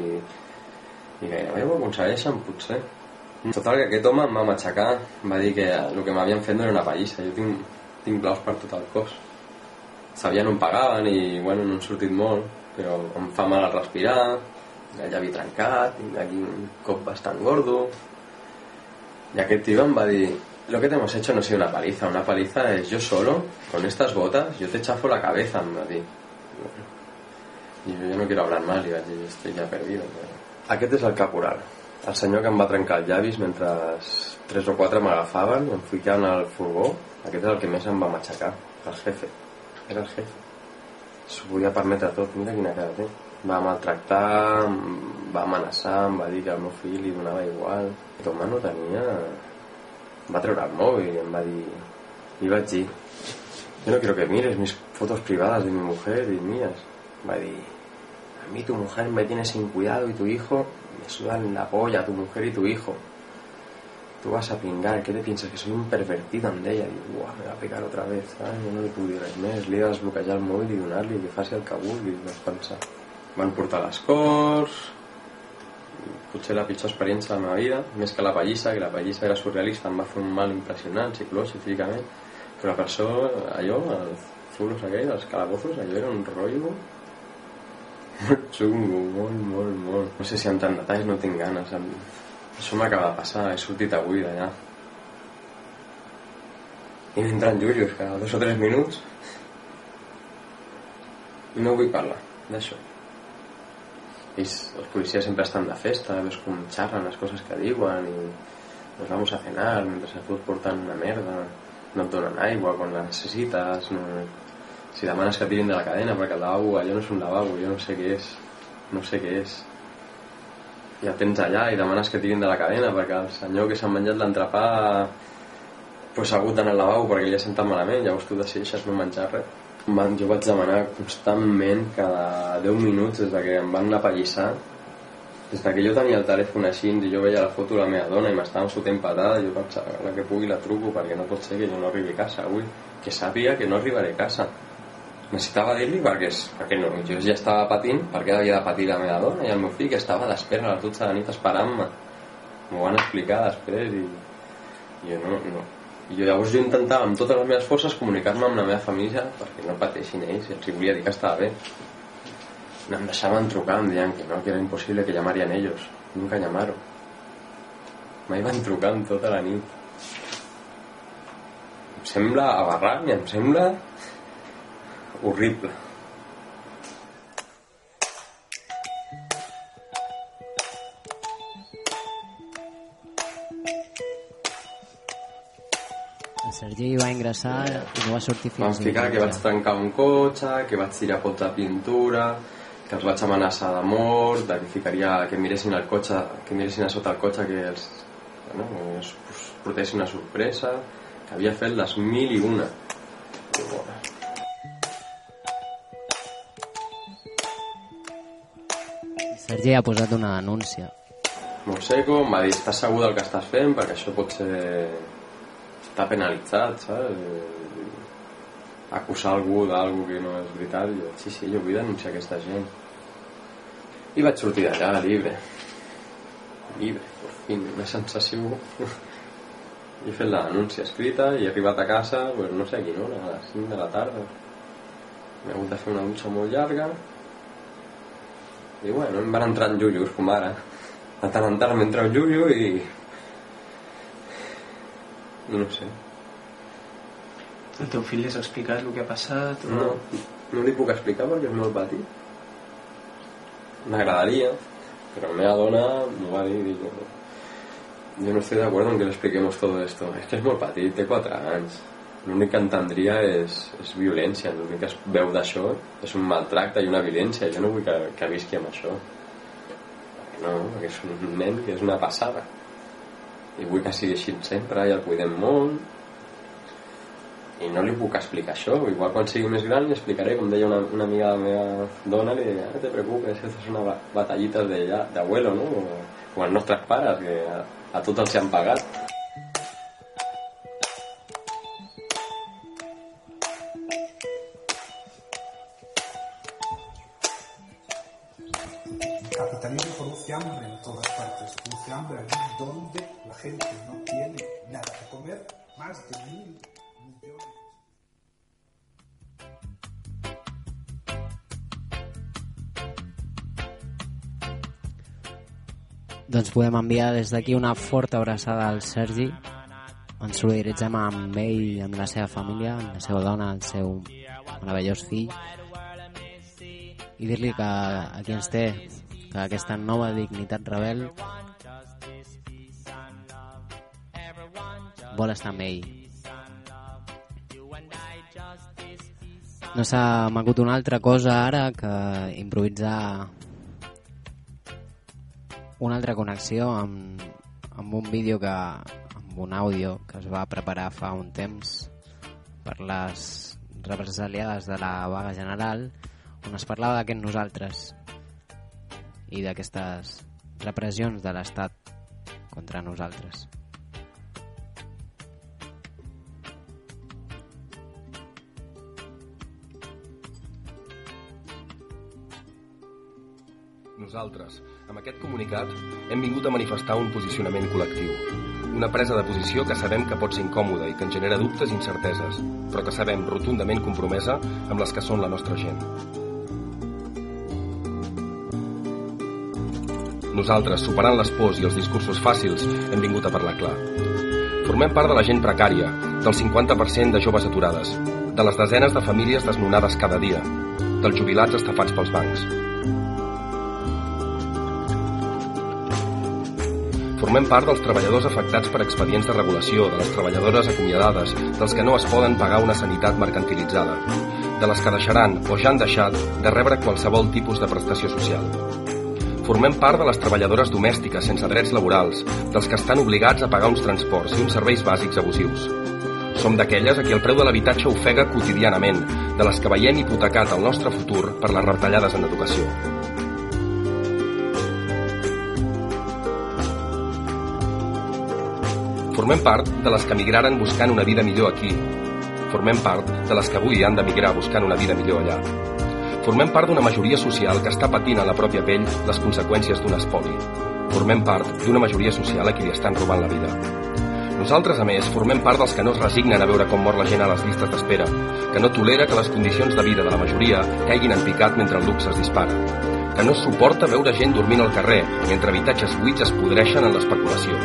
i gairebé ho aconsegueixen, potser total que aquest home em va matxacar em va dir que el que m'havien fet no era una pallissa jo tinc, tinc blaus per tot el cos. Sabien on pagaven i bueno, no han sortit molt però em fa mal al respirar el llavi trencat tinc aquí un cop bastant gordo. Y aquel tío em va dir lo que te hemos hecho no ha sido una paliza una paliza es yo solo con estas botas yo te chafo la cabeza em va dir. I jo ja no quiero hablar más i vaig dir estoy ya perdido però... aquest és el caporal el senyor que em va trencar els llavis mentre tres o quatre m'agafaven em ficaven al furgó aquest és el que més em va matxacar el jefe. Era el jefe. S'ho podia permetre tot mira quina cara té. Va maltractar em va amenaçar em va dir que al meu fill li donava igual. Toma no tenia em va treure el mòbil i em va dir i vaig dir yo no quiero que mires mis fotos privadas de mi mujer y mías va dir a mí tu mujer me tiene sin cuidado y tu hijo me sudan la polla tu mujer y tu hijo tú vas a pingar, ¿qué te piensas? Que soy un pervertido amb ella i uah, me va pegar otra vez ¿sabes? jo no li res més li he de desbloquejar el mòbil i donar-li que faci el que vulgui vaig pensar van portar les cors potser la pitjor experiència de la vida, més que la pallissa, que la pallissa era surrealista, em va fer un mal impressionant, psicològic, físicament, però per això, allò, els zulos aquells, els allò era un rotllo xungo, molt, molt, molt. No sé si amb tant detalls no tinc ganes. Em... Això m'acaba de passar, he sortit avui d'allà. I m'entren llullos cada dos o tres minuts. I no vull parlar d'això. Ells, els policies sempre estan de festa, veus com xerren les coses que diuen i nos vamos a cenar mentre se fot portant una merda no et donen aigua quan la necessites no... si demanes que tirin de la cadena perquè el lavabo, allò no és un lavabo jo no sé què és no sé què és. I el tens allà i demanes que tirin de la cadena perquè el senyor que s'ha menjat l'entrepà pues, ha hagut d'anar al lavabo perquè li ha sentat malament llavors tu decideixes no menjar res. Van, jo vaig demanar constantment cada 10 minuts des de que em van apallissar des de que jo tenia el telèfon així i jo veia la foto de la meva dona i m'estava fotent patada jo vaig a la que pugui la truco perquè no pot ser que jo no arribi a casa avui. Que sàpiga que no arribaré a casa necessitava dir-li perquè, perquè no, jo ja estava patint perquè havia de patir la meva dona i el meu fill que estava d'espera a les 12 de la nit esperant-me. M'ho van explicar després i, i jo no, no, i jo llavors jo intentava amb totes les meves forces comunicar-me amb la meva família perquè no pateixin ells i els volia dir que estava bé. Em deixaven trucar em deien que no, que era impossible que llamarien ellos nunca llamaron. Mai van trucar tota la nit. Em sembla aberrant i em sembla horrible El Sergi va ingressar i no va sortir fins Vam ficar que vaig trencar un cotxe, que vaig tirar pots de pintura, que els vaig amenaçar de mort, de que ficaria, que miressin el cotxe, que miressin a sota el cotxe que els bueno, que es pues, portessin una sorpresa, que havia fet les mil i una. I, bueno, Sergi ha posat una denúncia. molt seco, em va dir, estàs segur del que estàs fent? Perquè això pot ser... està penalitzat, saps? Acusar algú d'algú que no és veritat. Jo, sí, sí, jo vull denunciar aquesta gent. I vaig sortir d'allà, llibre. Llibre, per fi, una sensació... I he fet la denúncia escrita i he arribat a casa, pues, no sé a quina hora, a les 5 de la tarda. M'he hagut de fer una dutxa molt llarga i bueno, em van entrar en llullos, com ara. De tant en tant m'entra un llullo i... i no sé. El teu fill li has explicat el que ha passat? O... No, no li puc explicar perquè és molt petit. M'agradaria, pero la meva dona m'ho va dir i dic, yo no estoy de acuerdo en que le expliquemos todo esto. Es que és molt petit, té 4 anys. L'únic que entendria és, és violència, l'únic que es veu d'això és un maltracte i una violència. Jo no vull que, que visqui amb això. No, perquè és un nen que és una passada. I vull que sigui així sempre i el cuidem molt. I no li puc explicar això. Igual quan sigui més gran li explicaré, com deia una, una amiga de la meva dona, li deia, no te preocupes, esto es una ba- batallitas de, de abuelo, no? O, o els nostres pares, que a, a tots els han pagat. Podem enviar des d'aquí una forta abraçada al Sergi. Ens solidaritzem amb ell, amb la seva família, amb la seva dona, el seu meravellós fill. I dir-li que aquí ens té, que aquesta nova dignitat rebel vol estar amb ell. No s'ha m'acut una altra cosa ara que improvisar una altra connexió amb, amb un vídeo que amb un àudio que es va preparar fa un temps per les represaliades de la vaga general on es parlava d'aquest nosaltres i d'aquestes repressions de l'Estat contra nosaltres. Nosaltres, Amb aquest comunicat hem vingut a manifestar un posicionament col·lectiu. Una presa de posició que sabem que pot ser incòmoda i que ens genera dubtes i incerteses, però que sabem rotundament compromesa amb les que són la nostra gent. Nosaltres, superant les pors i els discursos fàcils, hem vingut a parlar clar. Formem part de la gent precària, del 50% de joves aturades, de les desenes de famílies desnonades cada dia, dels jubilats estafats pels bancs. Formem part dels treballadors afectats per expedients de regulació, de les treballadores acomiadades, dels que no es poden pagar una sanitat mercantilitzada, de les que deixaran o ja han deixat de rebre qualsevol tipus de prestació social. Formem part de les treballadores domèstiques sense drets laborals, dels que estan obligats a pagar uns transports i uns serveis bàsics abusius. Som d'aquelles a qui el preu de l'habitatge ofega quotidianament, de les que veiem hipotecat el nostre futur per les retallades en educació. Formem part de les que migraren buscant una vida millor aquí. Formem part de les que avui han d'emigrar buscant una vida millor allà. Formem part d'una majoria social que està patint a la pròpia pell les conseqüències d'un espoli. Formem part d'una majoria social a qui li estan robant la vida. Nosaltres, a més, formem part dels que no es resignen a veure com mor la gent a les llistes d'espera, que no tolera que les condicions de vida de la majoria caiguin en picat mentre el luxe es dispara, que no suporta veure gent dormint al carrer mentre habitatges buits es podreixen en l'especulació,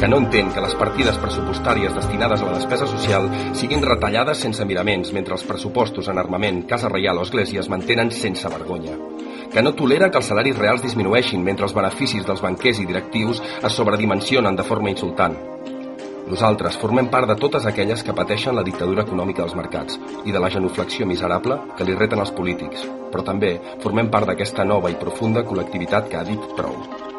que no entén que les partides pressupostàries destinades a la despesa social siguin retallades sense miraments mentre els pressupostos en armament, casa reial o església es mantenen sense vergonya que no tolera que els salaris reals disminueixin mentre els beneficis dels banquers i directius es sobredimensionen de forma insultant. Nosaltres formem part de totes aquelles que pateixen la dictadura econòmica dels mercats i de la genuflexió miserable que li reten els polítics, però també formem part d'aquesta nova i profunda col·lectivitat que ha dit prou.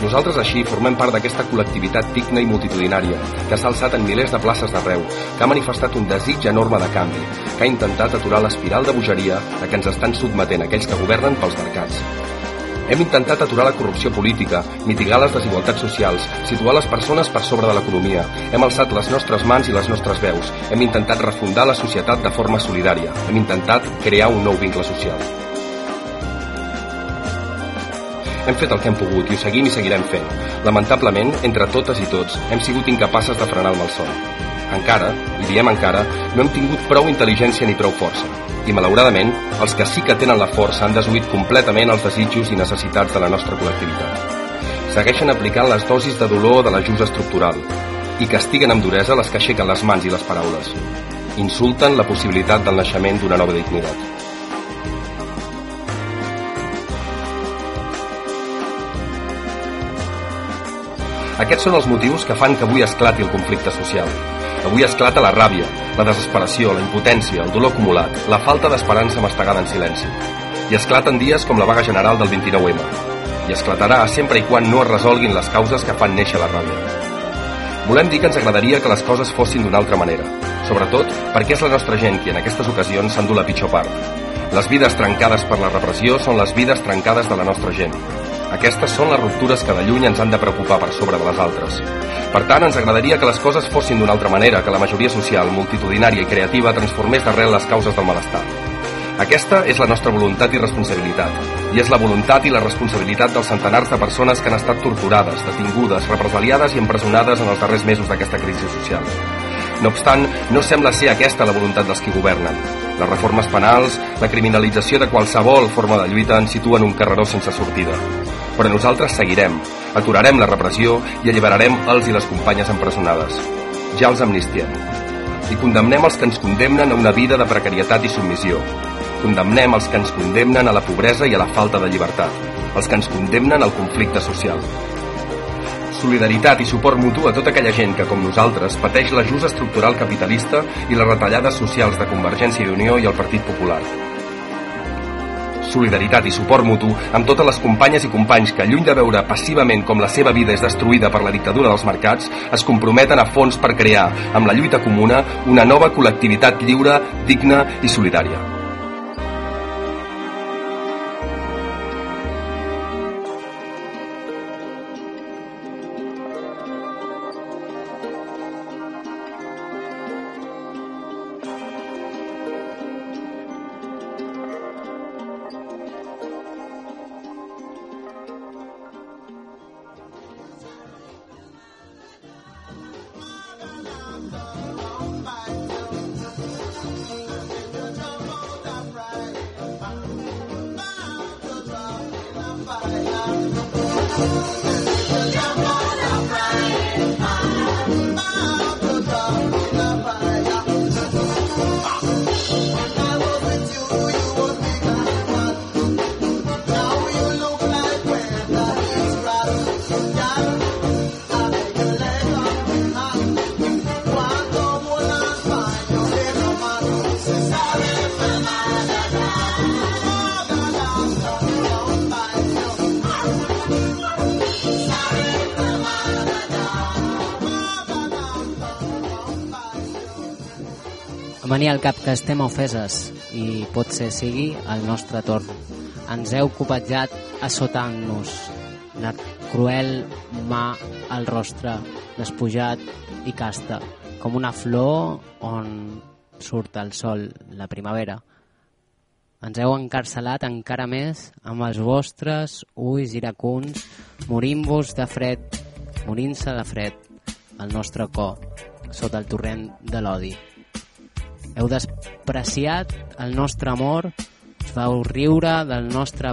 Nosaltres així formem part d'aquesta col·lectivitat digna i multitudinària que s'ha alçat en milers de places d'arreu, que ha manifestat un desig enorme de canvi, que ha intentat aturar l'espiral de bogeria a què ens estan sotmetent aquells que governen pels mercats. Hem intentat aturar la corrupció política, mitigar les desigualtats socials, situar les persones per sobre de l'economia. Hem alçat les nostres mans i les nostres veus. Hem intentat refundar la societat de forma solidària. Hem intentat crear un nou vincle social. Hem fet el que hem pogut i ho seguim i seguirem fent. Lamentablement, entre totes i tots, hem sigut incapaces de frenar el malson. Encara, i diem encara, no hem tingut prou intel·ligència ni prou força. I, malauradament, els que sí que tenen la força han desuït completament els desitjos i necessitats de la nostra col·lectivitat. Segueixen aplicant les dosis de dolor de l'ajust estructural i castiguen amb duresa les que aixequen les mans i les paraules. Insulten la possibilitat del naixement d'una nova dignitat. Aquests són els motius que fan que avui esclati el conflicte social. Avui esclata la ràbia, la desesperació, la impotència, el dolor acumulat, la falta d'esperança mastegada en silenci. I esclaten dies com la vaga general del 29M. I esclatarà sempre i quan no es resolguin les causes que fan néixer la ràbia. Volem dir que ens agradaria que les coses fossin d'una altra manera, sobretot perquè és la nostra gent qui en aquestes ocasions s'endú la pitjor part. Les vides trencades per la repressió són les vides trencades de la nostra gent. Aquestes són les ruptures que de lluny ens han de preocupar per sobre de les altres. Per tant, ens agradaria que les coses fossin d'una altra manera, que la majoria social, multitudinària i creativa transformés d'arrel les causes del malestar. Aquesta és la nostra voluntat i responsabilitat. I és la voluntat i la responsabilitat dels centenars de persones que han estat torturades, detingudes, represaliades i empresonades en els darrers mesos d'aquesta crisi social. No obstant, no sembla ser aquesta la voluntat dels qui governen. Les reformes penals, la criminalització de qualsevol forma de lluita ens situen un carreró sense sortida. Però nosaltres seguirem, aturarem la repressió i alliberarem els i les companyes empresonades. Ja els amnistiem. I condemnem els que ens condemnen a una vida de precarietat i submissió. Condemnem els que ens condemnen a la pobresa i a la falta de llibertat. Els que ens condemnen al conflicte social. Solidaritat i suport mutu a tota aquella gent que, com nosaltres, pateix l'ajust estructural capitalista i les retallades socials de Convergència i Unió i el Partit Popular. Solidaritat i suport mutu amb totes les companyes i companys que, lluny de veure passivament com la seva vida és destruïda per la dictadura dels mercats, es comprometen a fons per crear, amb la lluita comuna, una nova col·lectivitat lliure, digna i solidària. Venia al cap que estem ofeses i potser sigui el nostre torn. Ens heu copatjat assotant-nos la cruel mà al rostre, despujat i casta, com una flor on surt el sol, la primavera. Ens heu encarcelat encara més amb els vostres ulls iracuns, morint-vos de fred, morint-se de fred, el nostre cor, sota el torrent de l'odi. Heu despreciat el nostre amor, vau riure del nostre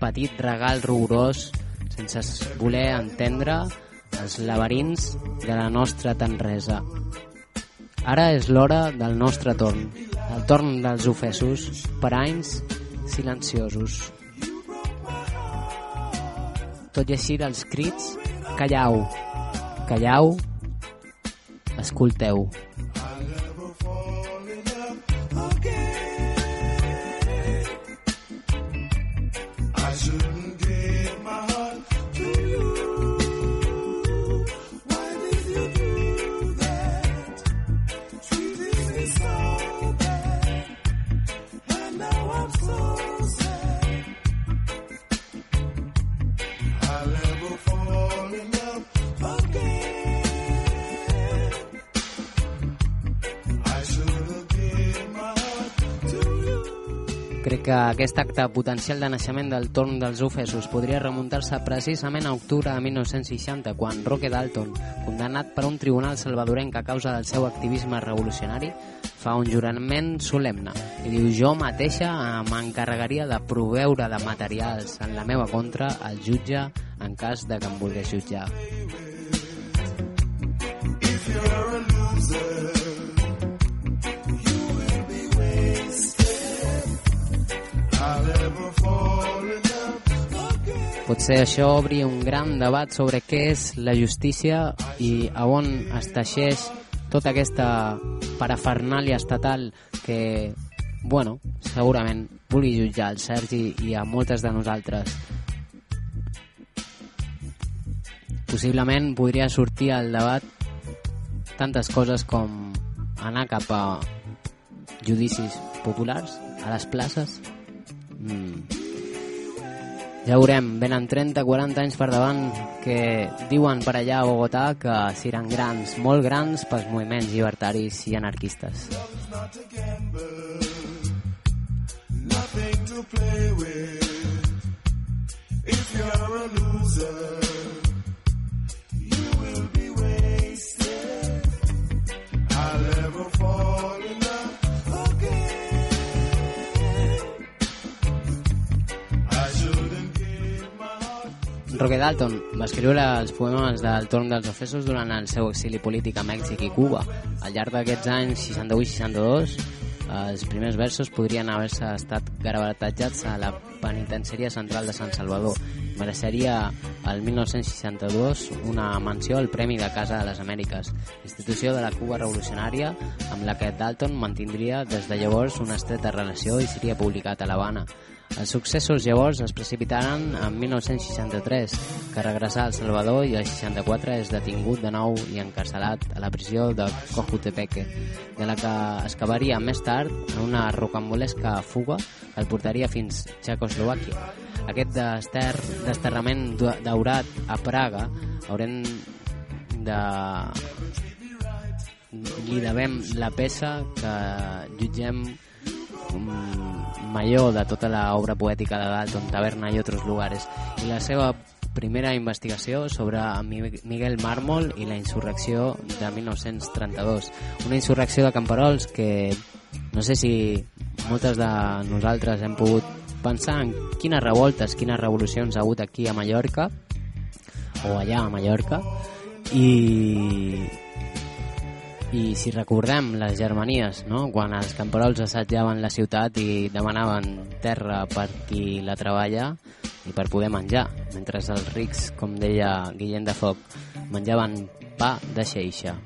petit regal rigorós sense voler entendre els laberints de la nostra tenresa. Ara és l'hora del nostre torn, el torn dels ofesos, per anys silenciosos. Tot i així dels crits, callau, callau, escolteu. Que aquest acte potencial de naixement del torn dels ofesos podria remuntar-se precisament a octubre de 1960, quan Roque Dalton, condemnat per un tribunal salvadorenc a causa del seu activisme revolucionari, fa un jurament solemne i diu jo mateixa m'encarregaria de proveure de materials en la meva contra al jutge en cas de que em volgués jutjar. If you're a loser, Potser això obri un gran debat sobre què és la justícia i a on es teixeix tota aquesta parafernàlia estatal que, bueno, segurament vulgui jutjar el Sergi i a moltes de nosaltres. Possiblement podria sortir al debat tantes coses com anar cap a judicis populars a les places. Mm. Ja veurem, venen 30-40 anys per davant que diuen per allà a Bogotà que seran grans, molt grans pels moviments llibertaris i anarquistes. I'll never fall in Roque Dalton va escriure els poemes del torn dels ofesos durant el seu exili polític a Mèxic i Cuba. Al llarg d'aquests anys 61-62, els primers versos podrien haver-se estat garabatatjats a la penitenciària central de Sant Salvador. Mereixeria el 1962 una menció al Premi de Casa de les Amèriques, institució de la Cuba revolucionària amb la que Dalton mantindria des de llavors una estreta relació i seria publicat a l'Havana. Els successos llavors es precipitaren en 1963, que regressà al Salvador i el 64 és detingut de nou i encarcelat a la prisió de Cojutepeque, de la que escavaria més tard en una rocambolesca fuga que el portaria fins Txecoslovàquia. Aquest dester, desterrament daurat a Praga haurem de li devem la peça que jutgem major de tota l'obra poètica de Dalton, Taverna i altres lugares, i la seva primera investigació sobre Mi- Miguel Mármol i la insurrecció de 1932. Una insurrecció de camperols que no sé si moltes de nosaltres hem pogut pensar en quines revoltes, quines revolucions ha hagut aquí a Mallorca o allà a Mallorca i i si recordem les germanies, no? quan els camperols assetjaven la ciutat i demanaven terra per qui la treballa i per poder menjar, mentre els rics, com deia Guillem de Foc, menjaven pa de xeixa.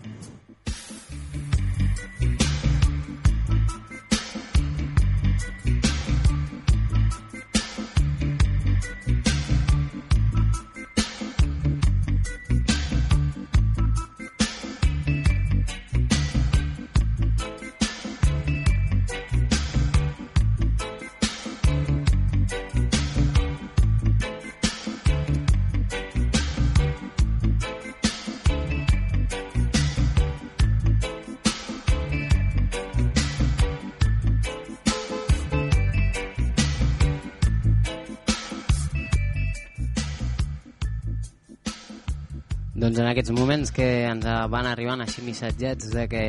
Aquests moments que ens van arribant així missatgets de que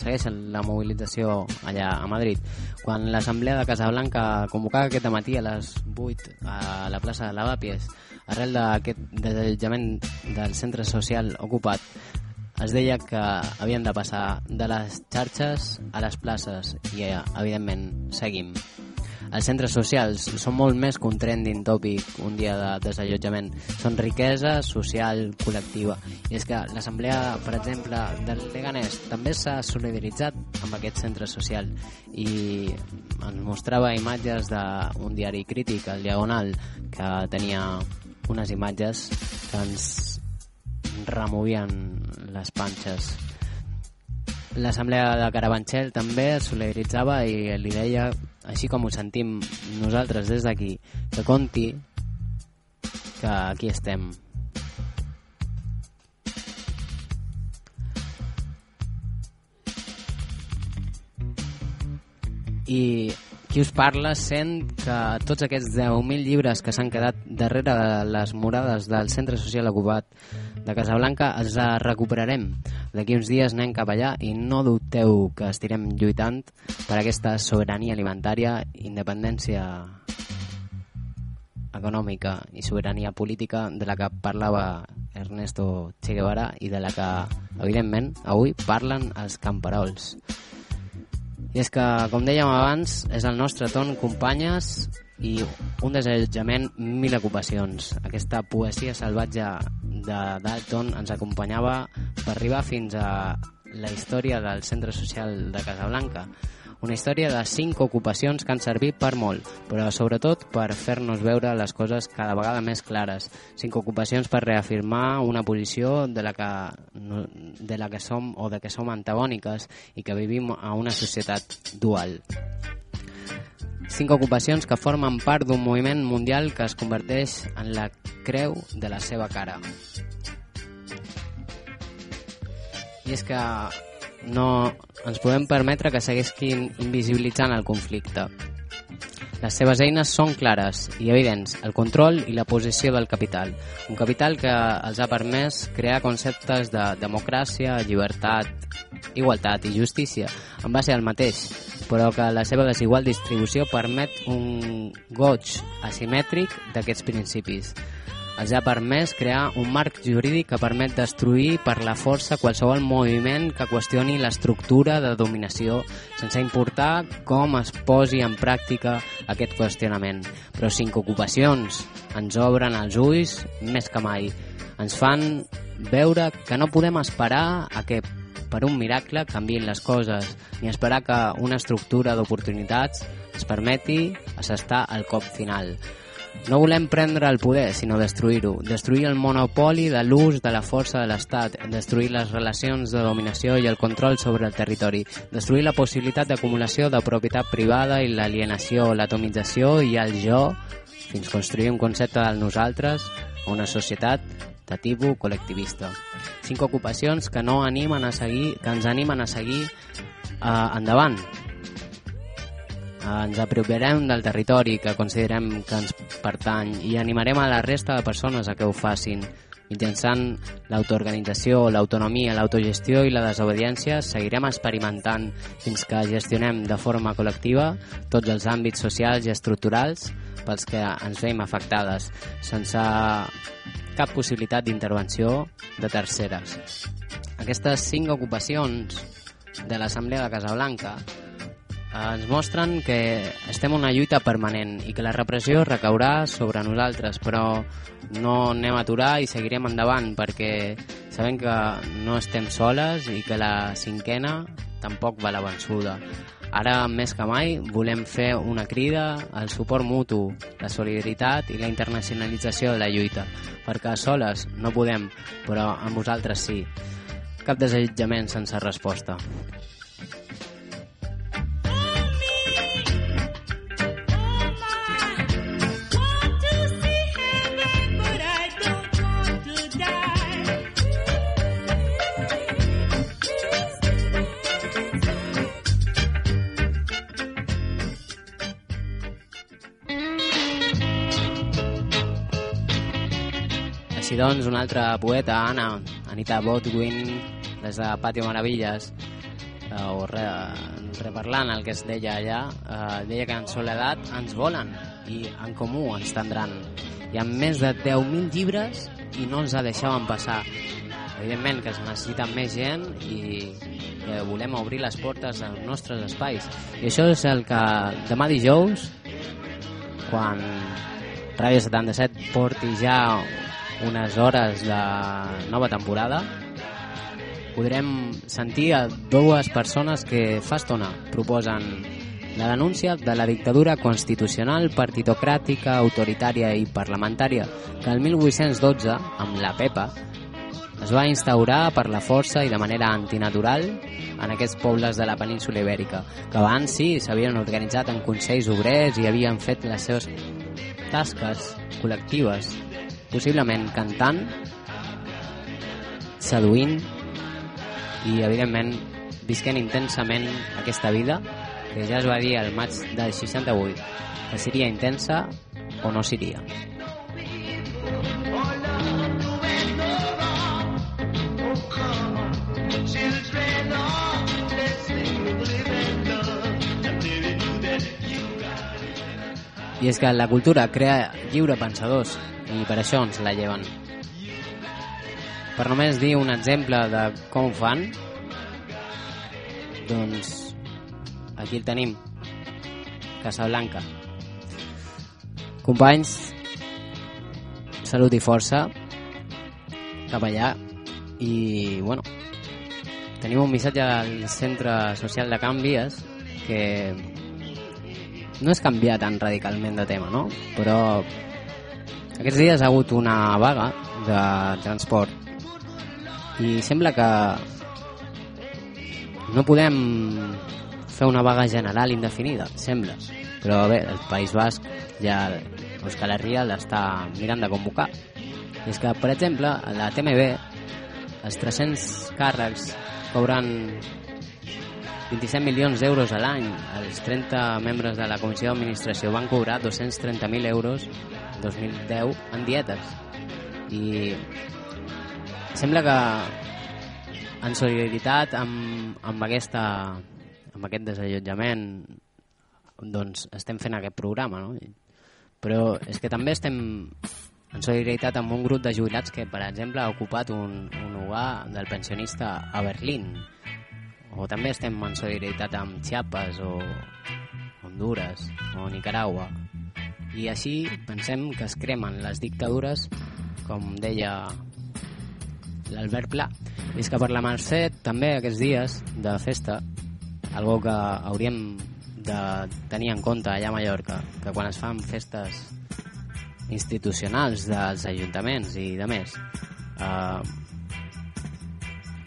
segueixen la mobilització allà a Madrid, quan l'Assemblea de Casablanca convocava aquest matí a les 8 a la plaça de Lavàpies, arrel d'aquest desallotjament del centre social ocupat, es deia que havien de passar de les xarxes a les places i, evidentment, seguim. Els centres socials són molt més que un trending topic un dia de desallotjament. Són riquesa social col·lectiva. I és que l'Assemblea, per exemple, del Leganés també s'ha solidaritzat amb aquest centre social i ens mostrava imatges d'un diari crític, el Diagonal, que tenia unes imatges que ens removien les panxes. L'assemblea de Carabanchel també es solidaritzava i li deia, així com ho sentim nosaltres des d'aquí, que conti que aquí estem. I qui us parla sent que tots aquests 10.000 llibres que s'han quedat darrere les morades del centre social ocupat de Casablanca els recuperarem. D'aquí uns dies anem cap allà i no dubteu que estirem lluitant per aquesta sobirania alimentària, independència econòmica i sobirania política de la que parlava Ernesto Che Guevara i de la que, evidentment, avui parlen els camperols. És que, com dèiem abans, és el nostre ton companyes i un desallotjament mil ocupacions. Aquesta poesia salvatge de Dalton ens acompanyava per arribar fins a la història del centre social de Casablanca. Una història de cinc ocupacions que han servit per molt, però sobretot per fer-nos veure les coses cada vegada més clares. Cinc ocupacions per reafirmar una posició de la que, de la que som o de que som antagòniques i que vivim a una societat dual. Cinc ocupacions que formen part d'un moviment mundial que es converteix en la creu de la seva cara. I és que no ens podem permetre que segueixin invisibilitzant el conflicte. Les seves eines són clares i evidents, el control i la posició del capital. Un capital que els ha permès crear conceptes de democràcia, llibertat, igualtat i justícia en base al mateix, però que la seva desigual distribució permet un goig asimètric d'aquests principis els ha permès crear un marc jurídic que permet destruir per la força qualsevol moviment que qüestioni l'estructura de dominació sense importar com es posi en pràctica aquest qüestionament. Però cinc ocupacions ens obren els ulls més que mai. Ens fan veure que no podem esperar a que per un miracle canvien les coses, ni esperar que una estructura d'oportunitats ens permeti assestar el cop final. No volem prendre el poder, sinó destruir-ho. Destruir el monopoli de l'ús de la força de l'Estat, destruir les relacions de dominació i el control sobre el territori, destruir la possibilitat d'acumulació de propietat privada i l'alienació, l'atomització i el jo, fins construir un concepte del nosaltres una societat de tipus col·lectivista. Cinc ocupacions que no animen a seguir, que ens animen a seguir eh, endavant, ens apropiarem del territori que considerem que ens pertany i animarem a la resta de persones a que ho facin. Mitjançant l'autoorganització, l'autonomia, l'autogestió i la desobediència seguirem experimentant fins que gestionem de forma col·lectiva tots els àmbits socials i estructurals pels que ens veiem afectades, sense cap possibilitat d'intervenció de terceres. Aquestes cinc ocupacions de l'Assemblea de Casablanca ens mostren que estem en una lluita permanent i que la repressió recaurà sobre nosaltres, però no anem a aturar i seguirem endavant perquè sabem que no estem soles i que la cinquena tampoc va la vençuda. Ara, més que mai, volem fer una crida al suport mutu, la solidaritat i la internacionalització de la lluita, perquè soles no podem, però amb vosaltres sí. Cap desitjament sense resposta. Doncs, una altra poeta, Anna, Anita Botwin, des de Patio Maravilles, eh, o re, reparlant el que es deia allà, eh, deia que en soledat ens volen i en comú ens tindran. Hi ha més de 10.000 llibres i no ens la deixaven passar. Evidentment que es necessita més gent i que volem obrir les portes dels nostres espais. I això és el que demà dijous, quan Ràdio 77 porti ja unes hores de nova temporada podrem sentir a dues persones que fa estona proposen la denúncia de la dictadura constitucional, partitocràtica, autoritària i parlamentària que el 1812, amb la PEPA, es va instaurar per la força i de manera antinatural en aquests pobles de la península ibèrica, que abans sí s'havien organitzat en consells obrers i havien fet les seves tasques col·lectives possiblement cantant, seduint i, evidentment, visquent intensament aquesta vida que ja es va dir al maig del 68 que seria intensa o no seria. I és que la cultura crea lliure pensadors i per això ens la lleven. Per només dir un exemple de com ho fan, doncs aquí el tenim, Casablanca. Companys, salut i força cap allà i, bueno, tenim un missatge al Centre Social de Canvies que no és canviar tan radicalment de tema, no? Però aquests dies ha hagut una vaga de transport i sembla que no podem fer una vaga general indefinida, sembla. Però bé, el País Basc ja Euskal Herria l'està mirant de convocar. I és que, per exemple, a la TMB els 300 càrrecs cobren 27 milions d'euros a l'any. Els 30 membres de la Comissió d'Administració van cobrar 230.000 euros 2010 en dietes. I sembla que en solidaritat amb, amb, aquesta, amb aquest desallotjament doncs estem fent aquest programa, no? Però és que també estem en solidaritat amb un grup de jubilats que, per exemple, ha ocupat un, un hogar del pensionista a Berlín. O també estem en solidaritat amb Chiapas o Honduras o Nicaragua. I així pensem que es cremen les dictadures, com deia l'Albert Pla. I és que per la Mercè també aquests dies de festa, algo que hauríem de tenir en compte allà a Mallorca, que quan es fan festes institucionals dels ajuntaments i de més, eh,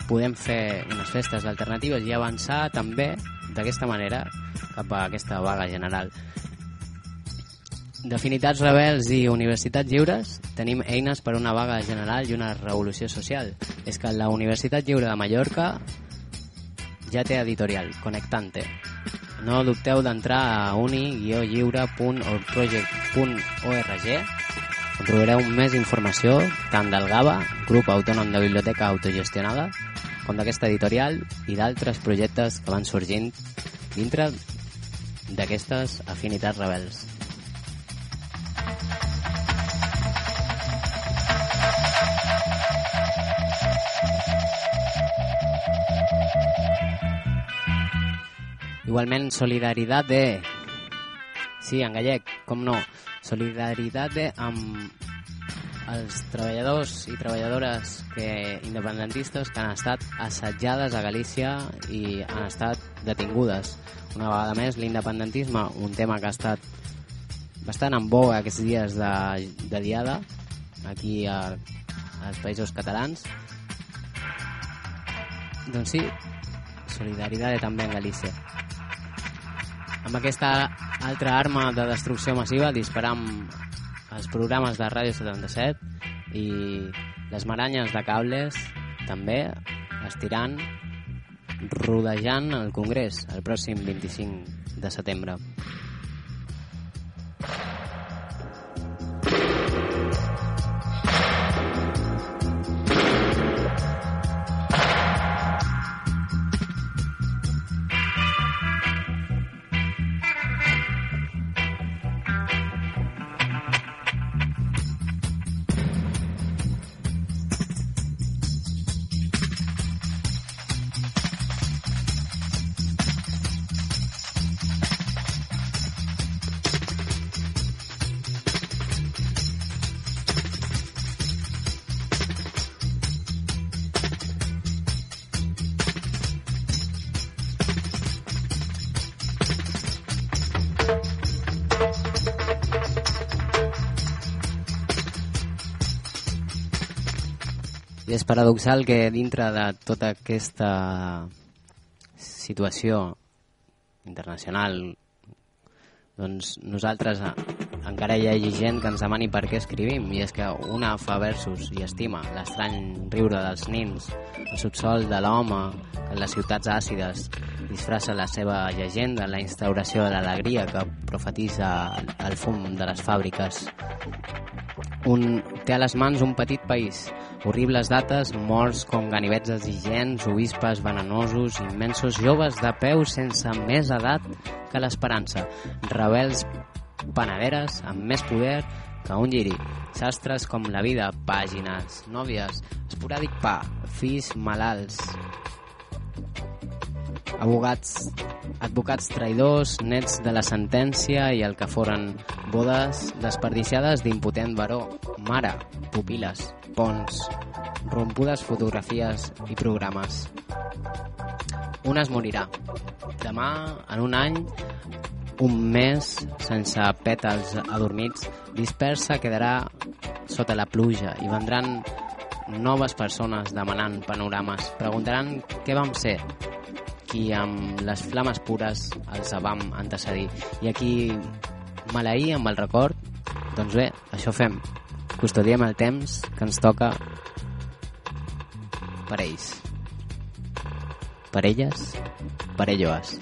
podem fer unes festes alternatives i avançar també d'aquesta manera cap a aquesta vaga general. D'afinitats rebels i universitats lliures tenim eines per una vaga general i una revolució social. És que la Universitat Lliure de Mallorca ja té editorial, Connectante. No dubteu d'entrar a uni-lliure.orgproject.org on trobareu més informació tant del GABA, grup autònom de biblioteca autogestionada, com d'aquesta editorial i d'altres projectes que van sorgint dintre d'aquestes afinitats rebels. Igualment, Solidaridad de... Sí, en gallec, com no. Solidaridad de amb els treballadors i treballadores que, independentistes que han estat assetjades a Galícia i han estat detingudes. Una vegada més, l'independentisme, un tema que ha estat bastant en boga aquests dies de, de diada aquí a, als països catalans. Doncs sí, solidaritat també en Galícia. Amb aquesta altra arma de destrucció massiva disparam els programes de Ràdio 77 i les maranyes de cables també estirant rodejant el Congrés el pròxim 25 de setembre. Paradoxal que dintre de tota aquesta situació internacional doncs nosaltres eh, encara hi hagi gent que ens demani per què escrivim i és que una fa versos i estima l'estrany riure dels nins el subsol de l'home en les ciutats àcides disfressa la seva llegenda la instauració de l'alegria que profetitza el fum de les fàbriques. Un, té a les mans un petit país horribles dates, morts com ganivets exigents, obispes venenosos, immensos joves de peu sense més edat que l'esperança, rebels panaderes amb més poder que un lliri, sastres com la vida, pàgines, nòvies, esporàdic pa, fills malalts, abogats, advocats traïdors, nets de la sentència i el que foren bodes desperdiciades d'impotent baró, mare, pupiles, ponts, rompudes fotografies i programes. Un es morirà. Demà, en un any, un mes sense pètals adormits, dispersa quedarà sota la pluja i vendran noves persones demanant panorames. Preguntaran què vam ser, qui amb les flames pures els vam antecedir. I aquí maleir amb el record, doncs bé, això fem. Custodiem el temps que ens toca per ells. Per elles, per ellos.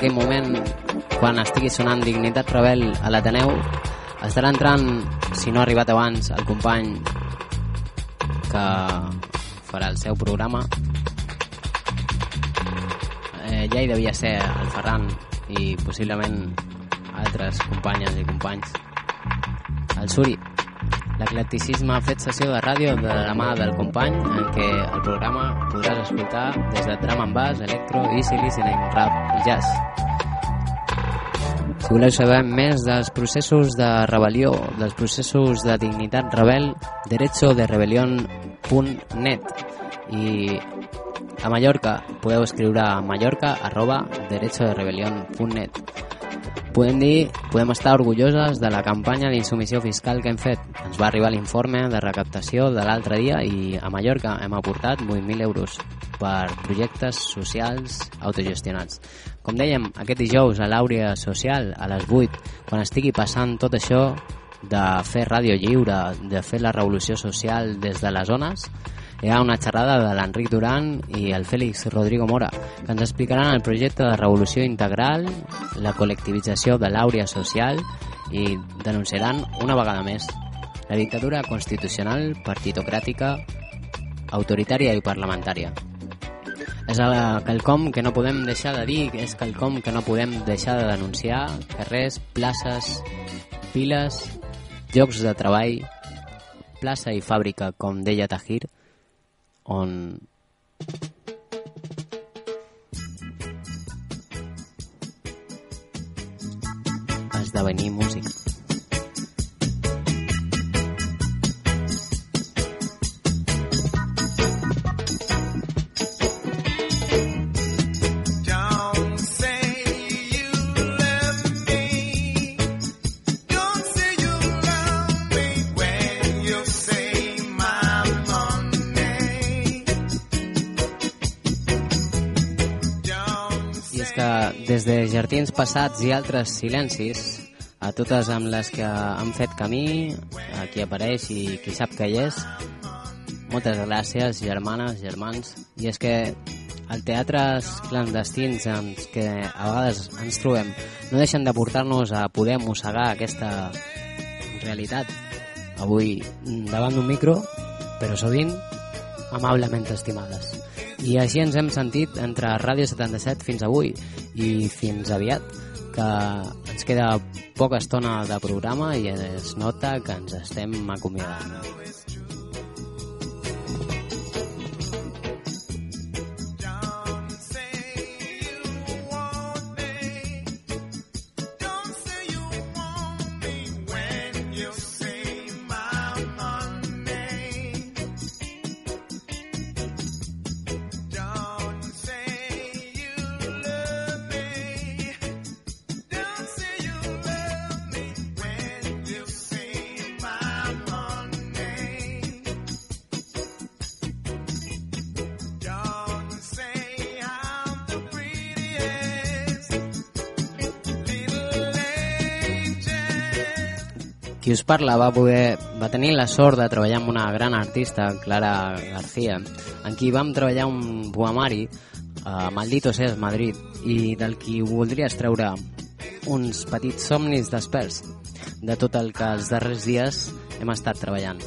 Aquell moment, quan estigui sonant Dignitat Rebel a l'Ateneu, estarà entrant, si no ha arribat abans, el company que farà el seu programa. Eh, ja hi devia ser el Ferran i possiblement altres companyes i companys. El Suri. L'eclecticisme ha fet sessió de ràdio de la mà del company en què el programa podràs escoltar des de drum and bass, electro, easy listening, rap i jazz. Voleu saber més dels processos de rebel·lió, dels processos de dignitat rebel, derechoderebelion.net i a Mallorca podeu escriure a mallorca arroba derechoderebelion.net Podem dir, podem estar orgulloses de la campanya d'insumissió fiscal que hem fet. Ens va arribar l'informe de recaptació de l'altre dia i a Mallorca hem aportat 8.000 euros per projectes socials autogestionats. Com dèiem, aquest dijous a l'Àurea Social, a les 8, quan estigui passant tot això, de fer ràdio lliure, de fer la revolució social des de les zones, hi ha una xerrada de l'Enric Duran i el Fèlix Rodrigo Mora, que ens explicaran el projecte de revolució integral, la col·lectivització de l'àurea social i denunciaran una vegada més la dictadura constitucional, partitocràtica, autoritària i parlamentària. És el quelcom que no podem deixar de dir, és quelcom que no podem deixar de denunciar, carrers, places, piles, llocs de treball, plaça i fàbrica, com deia Tahir, on esdevenir músic. Jardins Passats i altres silencis, a totes amb les que han fet camí, a qui apareix i qui sap que hi és, moltes gràcies, germanes, germans. I és que els teatres clandestins en què a vegades ens trobem no deixen de portar-nos a poder mossegar aquesta realitat. Avui davant d'un micro, però sovint amablement estimades. I així ens hem sentit entre Ràdio 77 fins avui i fins aviat, que ens queda poca estona de programa i es nota que ens estem acomiadant. Qui us parla va poder va tenir la sort de treballar amb una gran artista, Clara García, en qui vam treballar un poemari a Maldito Seas Madrid i del qui voldries treure uns petits somnis desperts. De tot el que els darrers dies hem estat treballant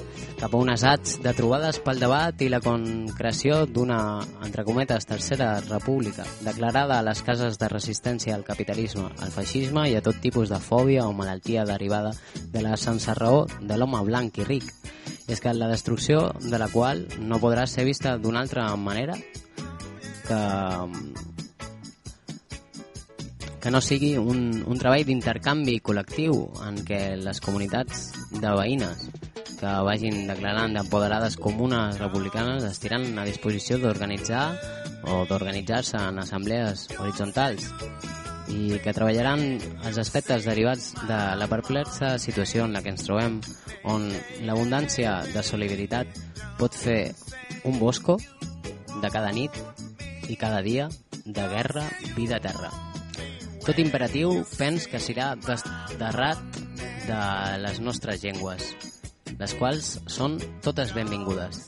cap a un assaig de trobades pel debat i la concreció d'una, entre cometes, tercera república, declarada a les cases de resistència al capitalisme, al feixisme i a tot tipus de fòbia o malaltia derivada de la sense raó de l'home blanc i ric. I és que la destrucció de la qual no podrà ser vista d'una altra manera que que no sigui un, un treball d'intercanvi col·lectiu en què les comunitats de veïnes que vagin declarant d'empoderades comunes republicanes estiran a disposició d'organitzar o d'organitzar-se en assemblees horitzontals i que treballaran els aspectes derivats de la perplexa situació en la que ens trobem on l'abundància de solidaritat pot fer un bosco de cada nit i cada dia de guerra, vida terra. Tot imperatiu pens que serà desterrat de les nostres llengües, les quals són totes benvingudes.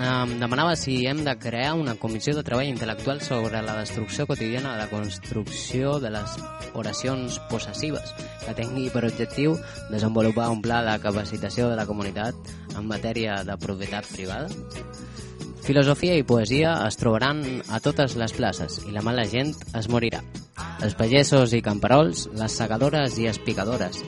Em demanava si hem de crear una comissió de treball intel·lectual sobre la destrucció quotidiana de la construcció de les oracions possessives, que tingui per objectiu desenvolupar un pla de capacitació de la comunitat en matèria de propietat privada. Filosofia i poesia es trobaran a totes les places i la mala gent es morirà. Els pagesos i camperols, les segadores i espicadores,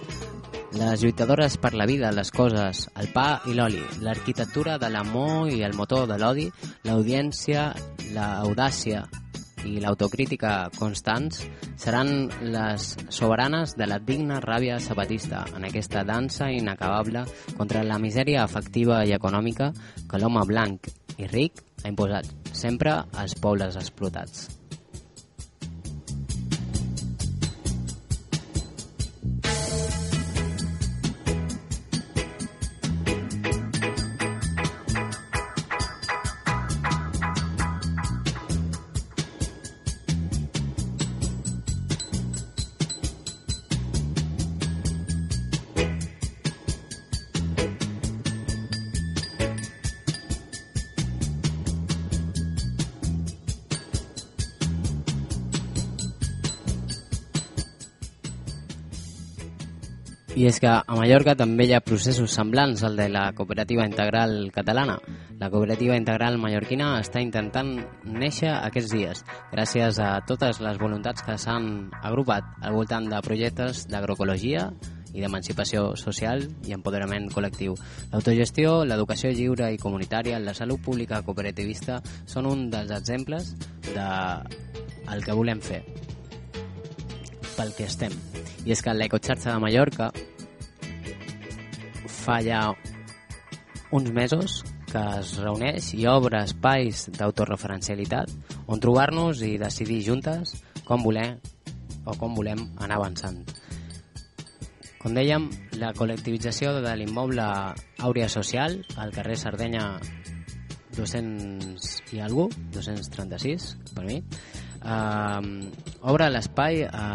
les lluitadores per la vida, les coses, el pa i l'oli, l'arquitectura de l'amor i el motor de l'odi, l'audiència, l'audàcia i l'autocrítica constants seran les soberanes de la digna ràbia zapatista en aquesta dansa inacabable contra la misèria afectiva i econòmica que l'home blanc i ric ha imposat sempre als pobles explotats. I és que a Mallorca també hi ha processos semblants al de la cooperativa integral catalana. La cooperativa integral mallorquina està intentant néixer aquests dies, gràcies a totes les voluntats que s'han agrupat al voltant de projectes d'agroecologia i d'emancipació social i empoderament col·lectiu. L'autogestió, l'educació lliure i comunitària, la salut pública cooperativista són un dels exemples de el que volem fer pel que estem. I és que l'Ecoxarxa de Mallorca fa ja uns mesos que es reuneix i obre espais d'autoreferencialitat on trobar-nos i decidir juntes com volem o com volem anar avançant. Com dèiem, la col·lectivització de l'immoble Àurea Social al carrer Sardenya 200 i algú, 236 per mi, eh, obre l'espai a,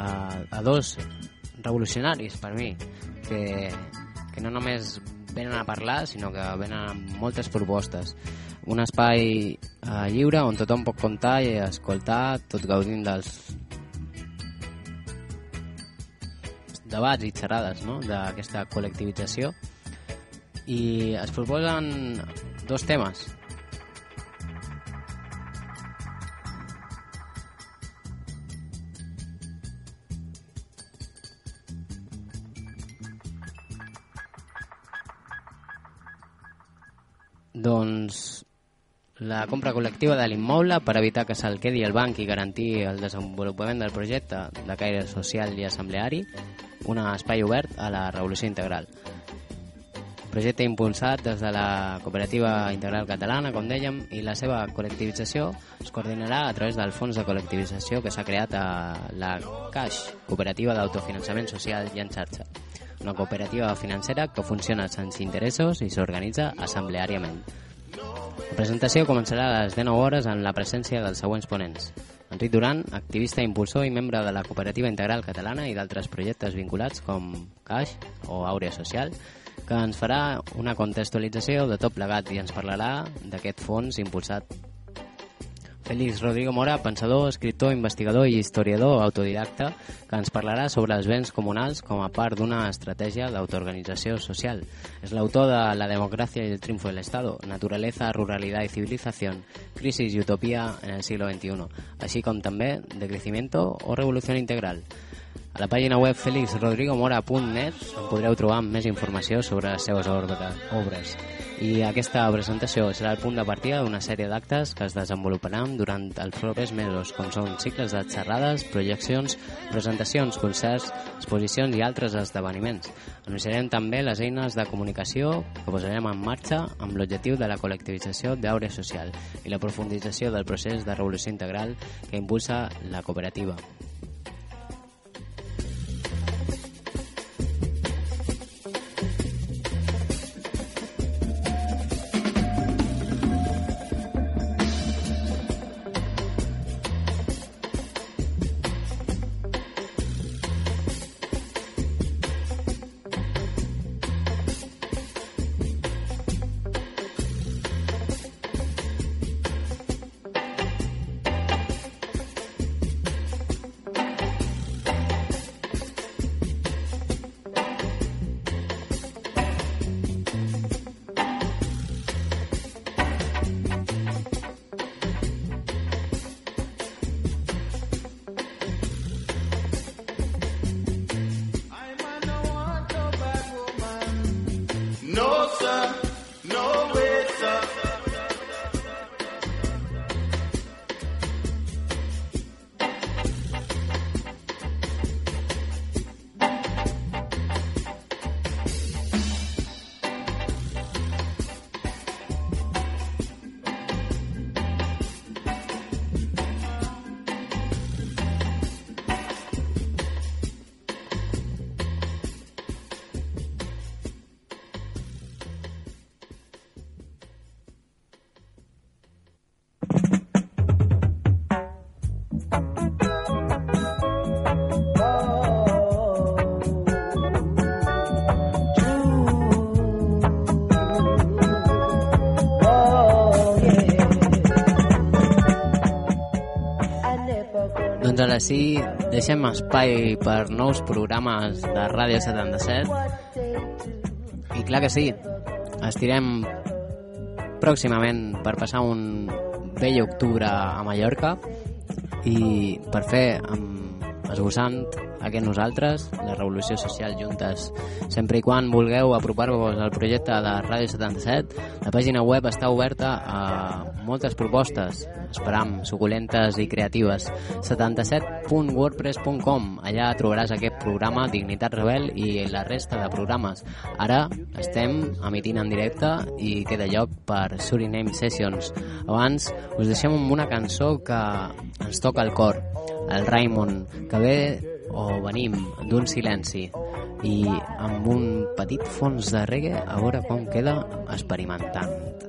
a dos revolucionaris per mi que, que no només venen a parlar sinó que venen amb moltes propostes. Un espai eh, lliure on tothom pot comptar i escoltar tot gaudint dels debats i xerrades no? d'aquesta col·lectivització. I es proposen dos temes Doncs la compra col·lectiva de l'immoble per evitar que se'l quedi el banc i garantir el desenvolupament del projecte de caire social i assembleari, un espai obert a la revolució integral. Projecte impulsat des de la Cooperativa Integral Catalana, com dèiem, i la seva col·lectivització es coordinarà a través del fons de col·lectivització que s'ha creat a la CAix, Cooperativa d'Autofinançament Social i en xarxa una cooperativa financera que funciona sense interessos i s'organitza assembleàriament. La presentació començarà a les 19 hores en la presència dels següents ponents. Enric Duran, activista impulsor i membre de la Cooperativa Integral Catalana i d'altres projectes vinculats com Caix o Àurea Social, que ens farà una contextualització de tot plegat i ens parlarà d'aquest fons impulsat Félix Rodrigo Mora, pensador, escriptor, investigador i historiador autodidacta, que ens parlarà sobre els béns comunals com a part d'una estratègia d'autoorganització social. És l'autor de La democràcia i el triunfo del Estado, Naturaleza, ruralidad y civilización, Crisis y utopía en el siglo XXI, així com també de Crecimiento o Revolució Integral. A la pàgina web felixrodrigomora.net en podreu trobar més informació sobre les seves obres i aquesta presentació serà el punt de partida d'una sèrie d'actes que es desenvoluparan durant els propers mesos, com són cicles de xerrades, projeccions, presentacions, concerts, exposicions i altres esdeveniments. Anunciarem també les eines de comunicació que posarem en marxa amb l'objectiu de la col·lectivització d'Àurea Social i la profundització del procés de revolució integral que impulsa la cooperativa. Sí, deixem espai per nous programes de Ràdio 77. I clar que sí, estirem pròximament per passar un vell octubre a Mallorca i per fer amb esbossant aquest nosaltres, la Revolució Social Juntes. Sempre i quan vulgueu apropar-vos al projecte de Ràdio 77, la pàgina web està oberta a moltes propostes, esperam, suculentes i creatives. 77.wordpress.com Allà trobaràs aquest programa Dignitat Rebel i la resta de programes. Ara estem emitint en directe i queda lloc per Suriname Sessions. Abans us deixem amb una cançó que ens toca el cor, el Raymond, que ve o venim d'un silenci i amb un petit fons de reggae a veure com queda experimentant.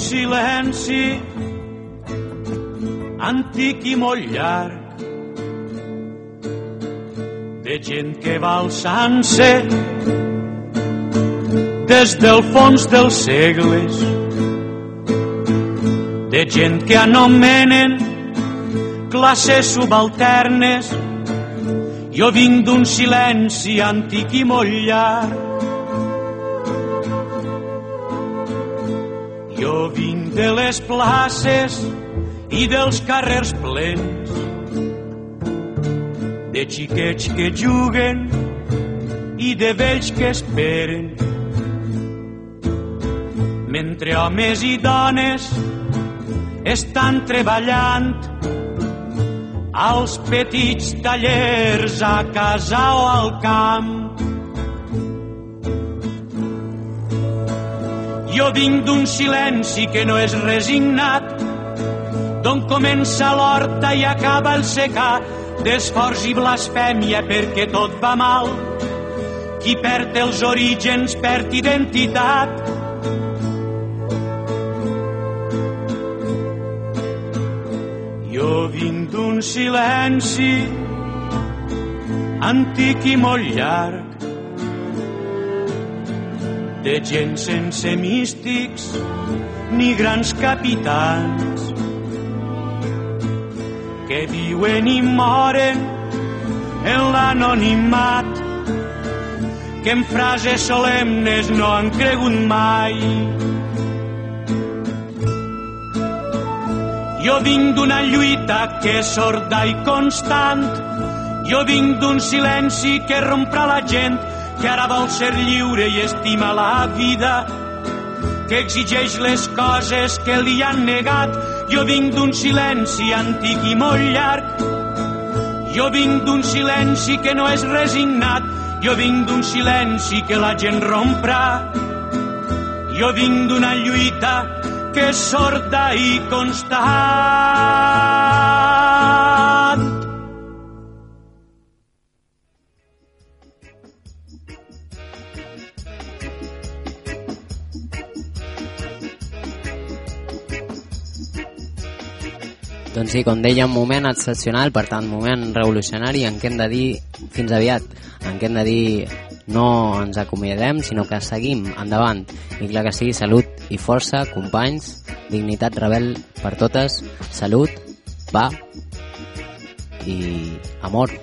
Silenci antic i molt llarg de gent que va alçant-se des del fons dels segles de gent que anomenen classes subalternes. Jo vinc d'un silenci antic i molt llarg jo vinc de les places i dels carrers plens. De xiquets que juguen i de vells que esperen. Mentre homes i dones estan treballant als petits tallers a casa o al camp jo vinc d'un silenci que no és resignat d'on comença l'horta i acaba el secà, d'esforç i blasfèmia perquè tot va mal. Qui perd els orígens perd identitat. Jo vinc d'un silenci antic i molt llarg de gent sense místics ni grans capitans que viuen i moren en l'anonimat que en frases solemnes no han cregut mai. Jo vinc d'una lluita que és sorda i constant. Jo vinc d'un silenci que romprà la gent que ara vol ser lliure i estima la vida que exigeix les coses que li han negat. Jo vinc d'un silenci antic i molt llarg. Jo vinc d'un silenci que no és resignat. Jo vinc d'un silenci que la gent romprà. Jo vinc d'una lluita que és sorda i constant. Doncs sí, com deia, un moment excepcional, per tant, moment revolucionari en què hem de dir fins aviat, en què hem de dir no ens acomiadem, sinó que seguim endavant. I clar que sí, salut i força, companys, dignitat rebel per totes, salut, va i amor.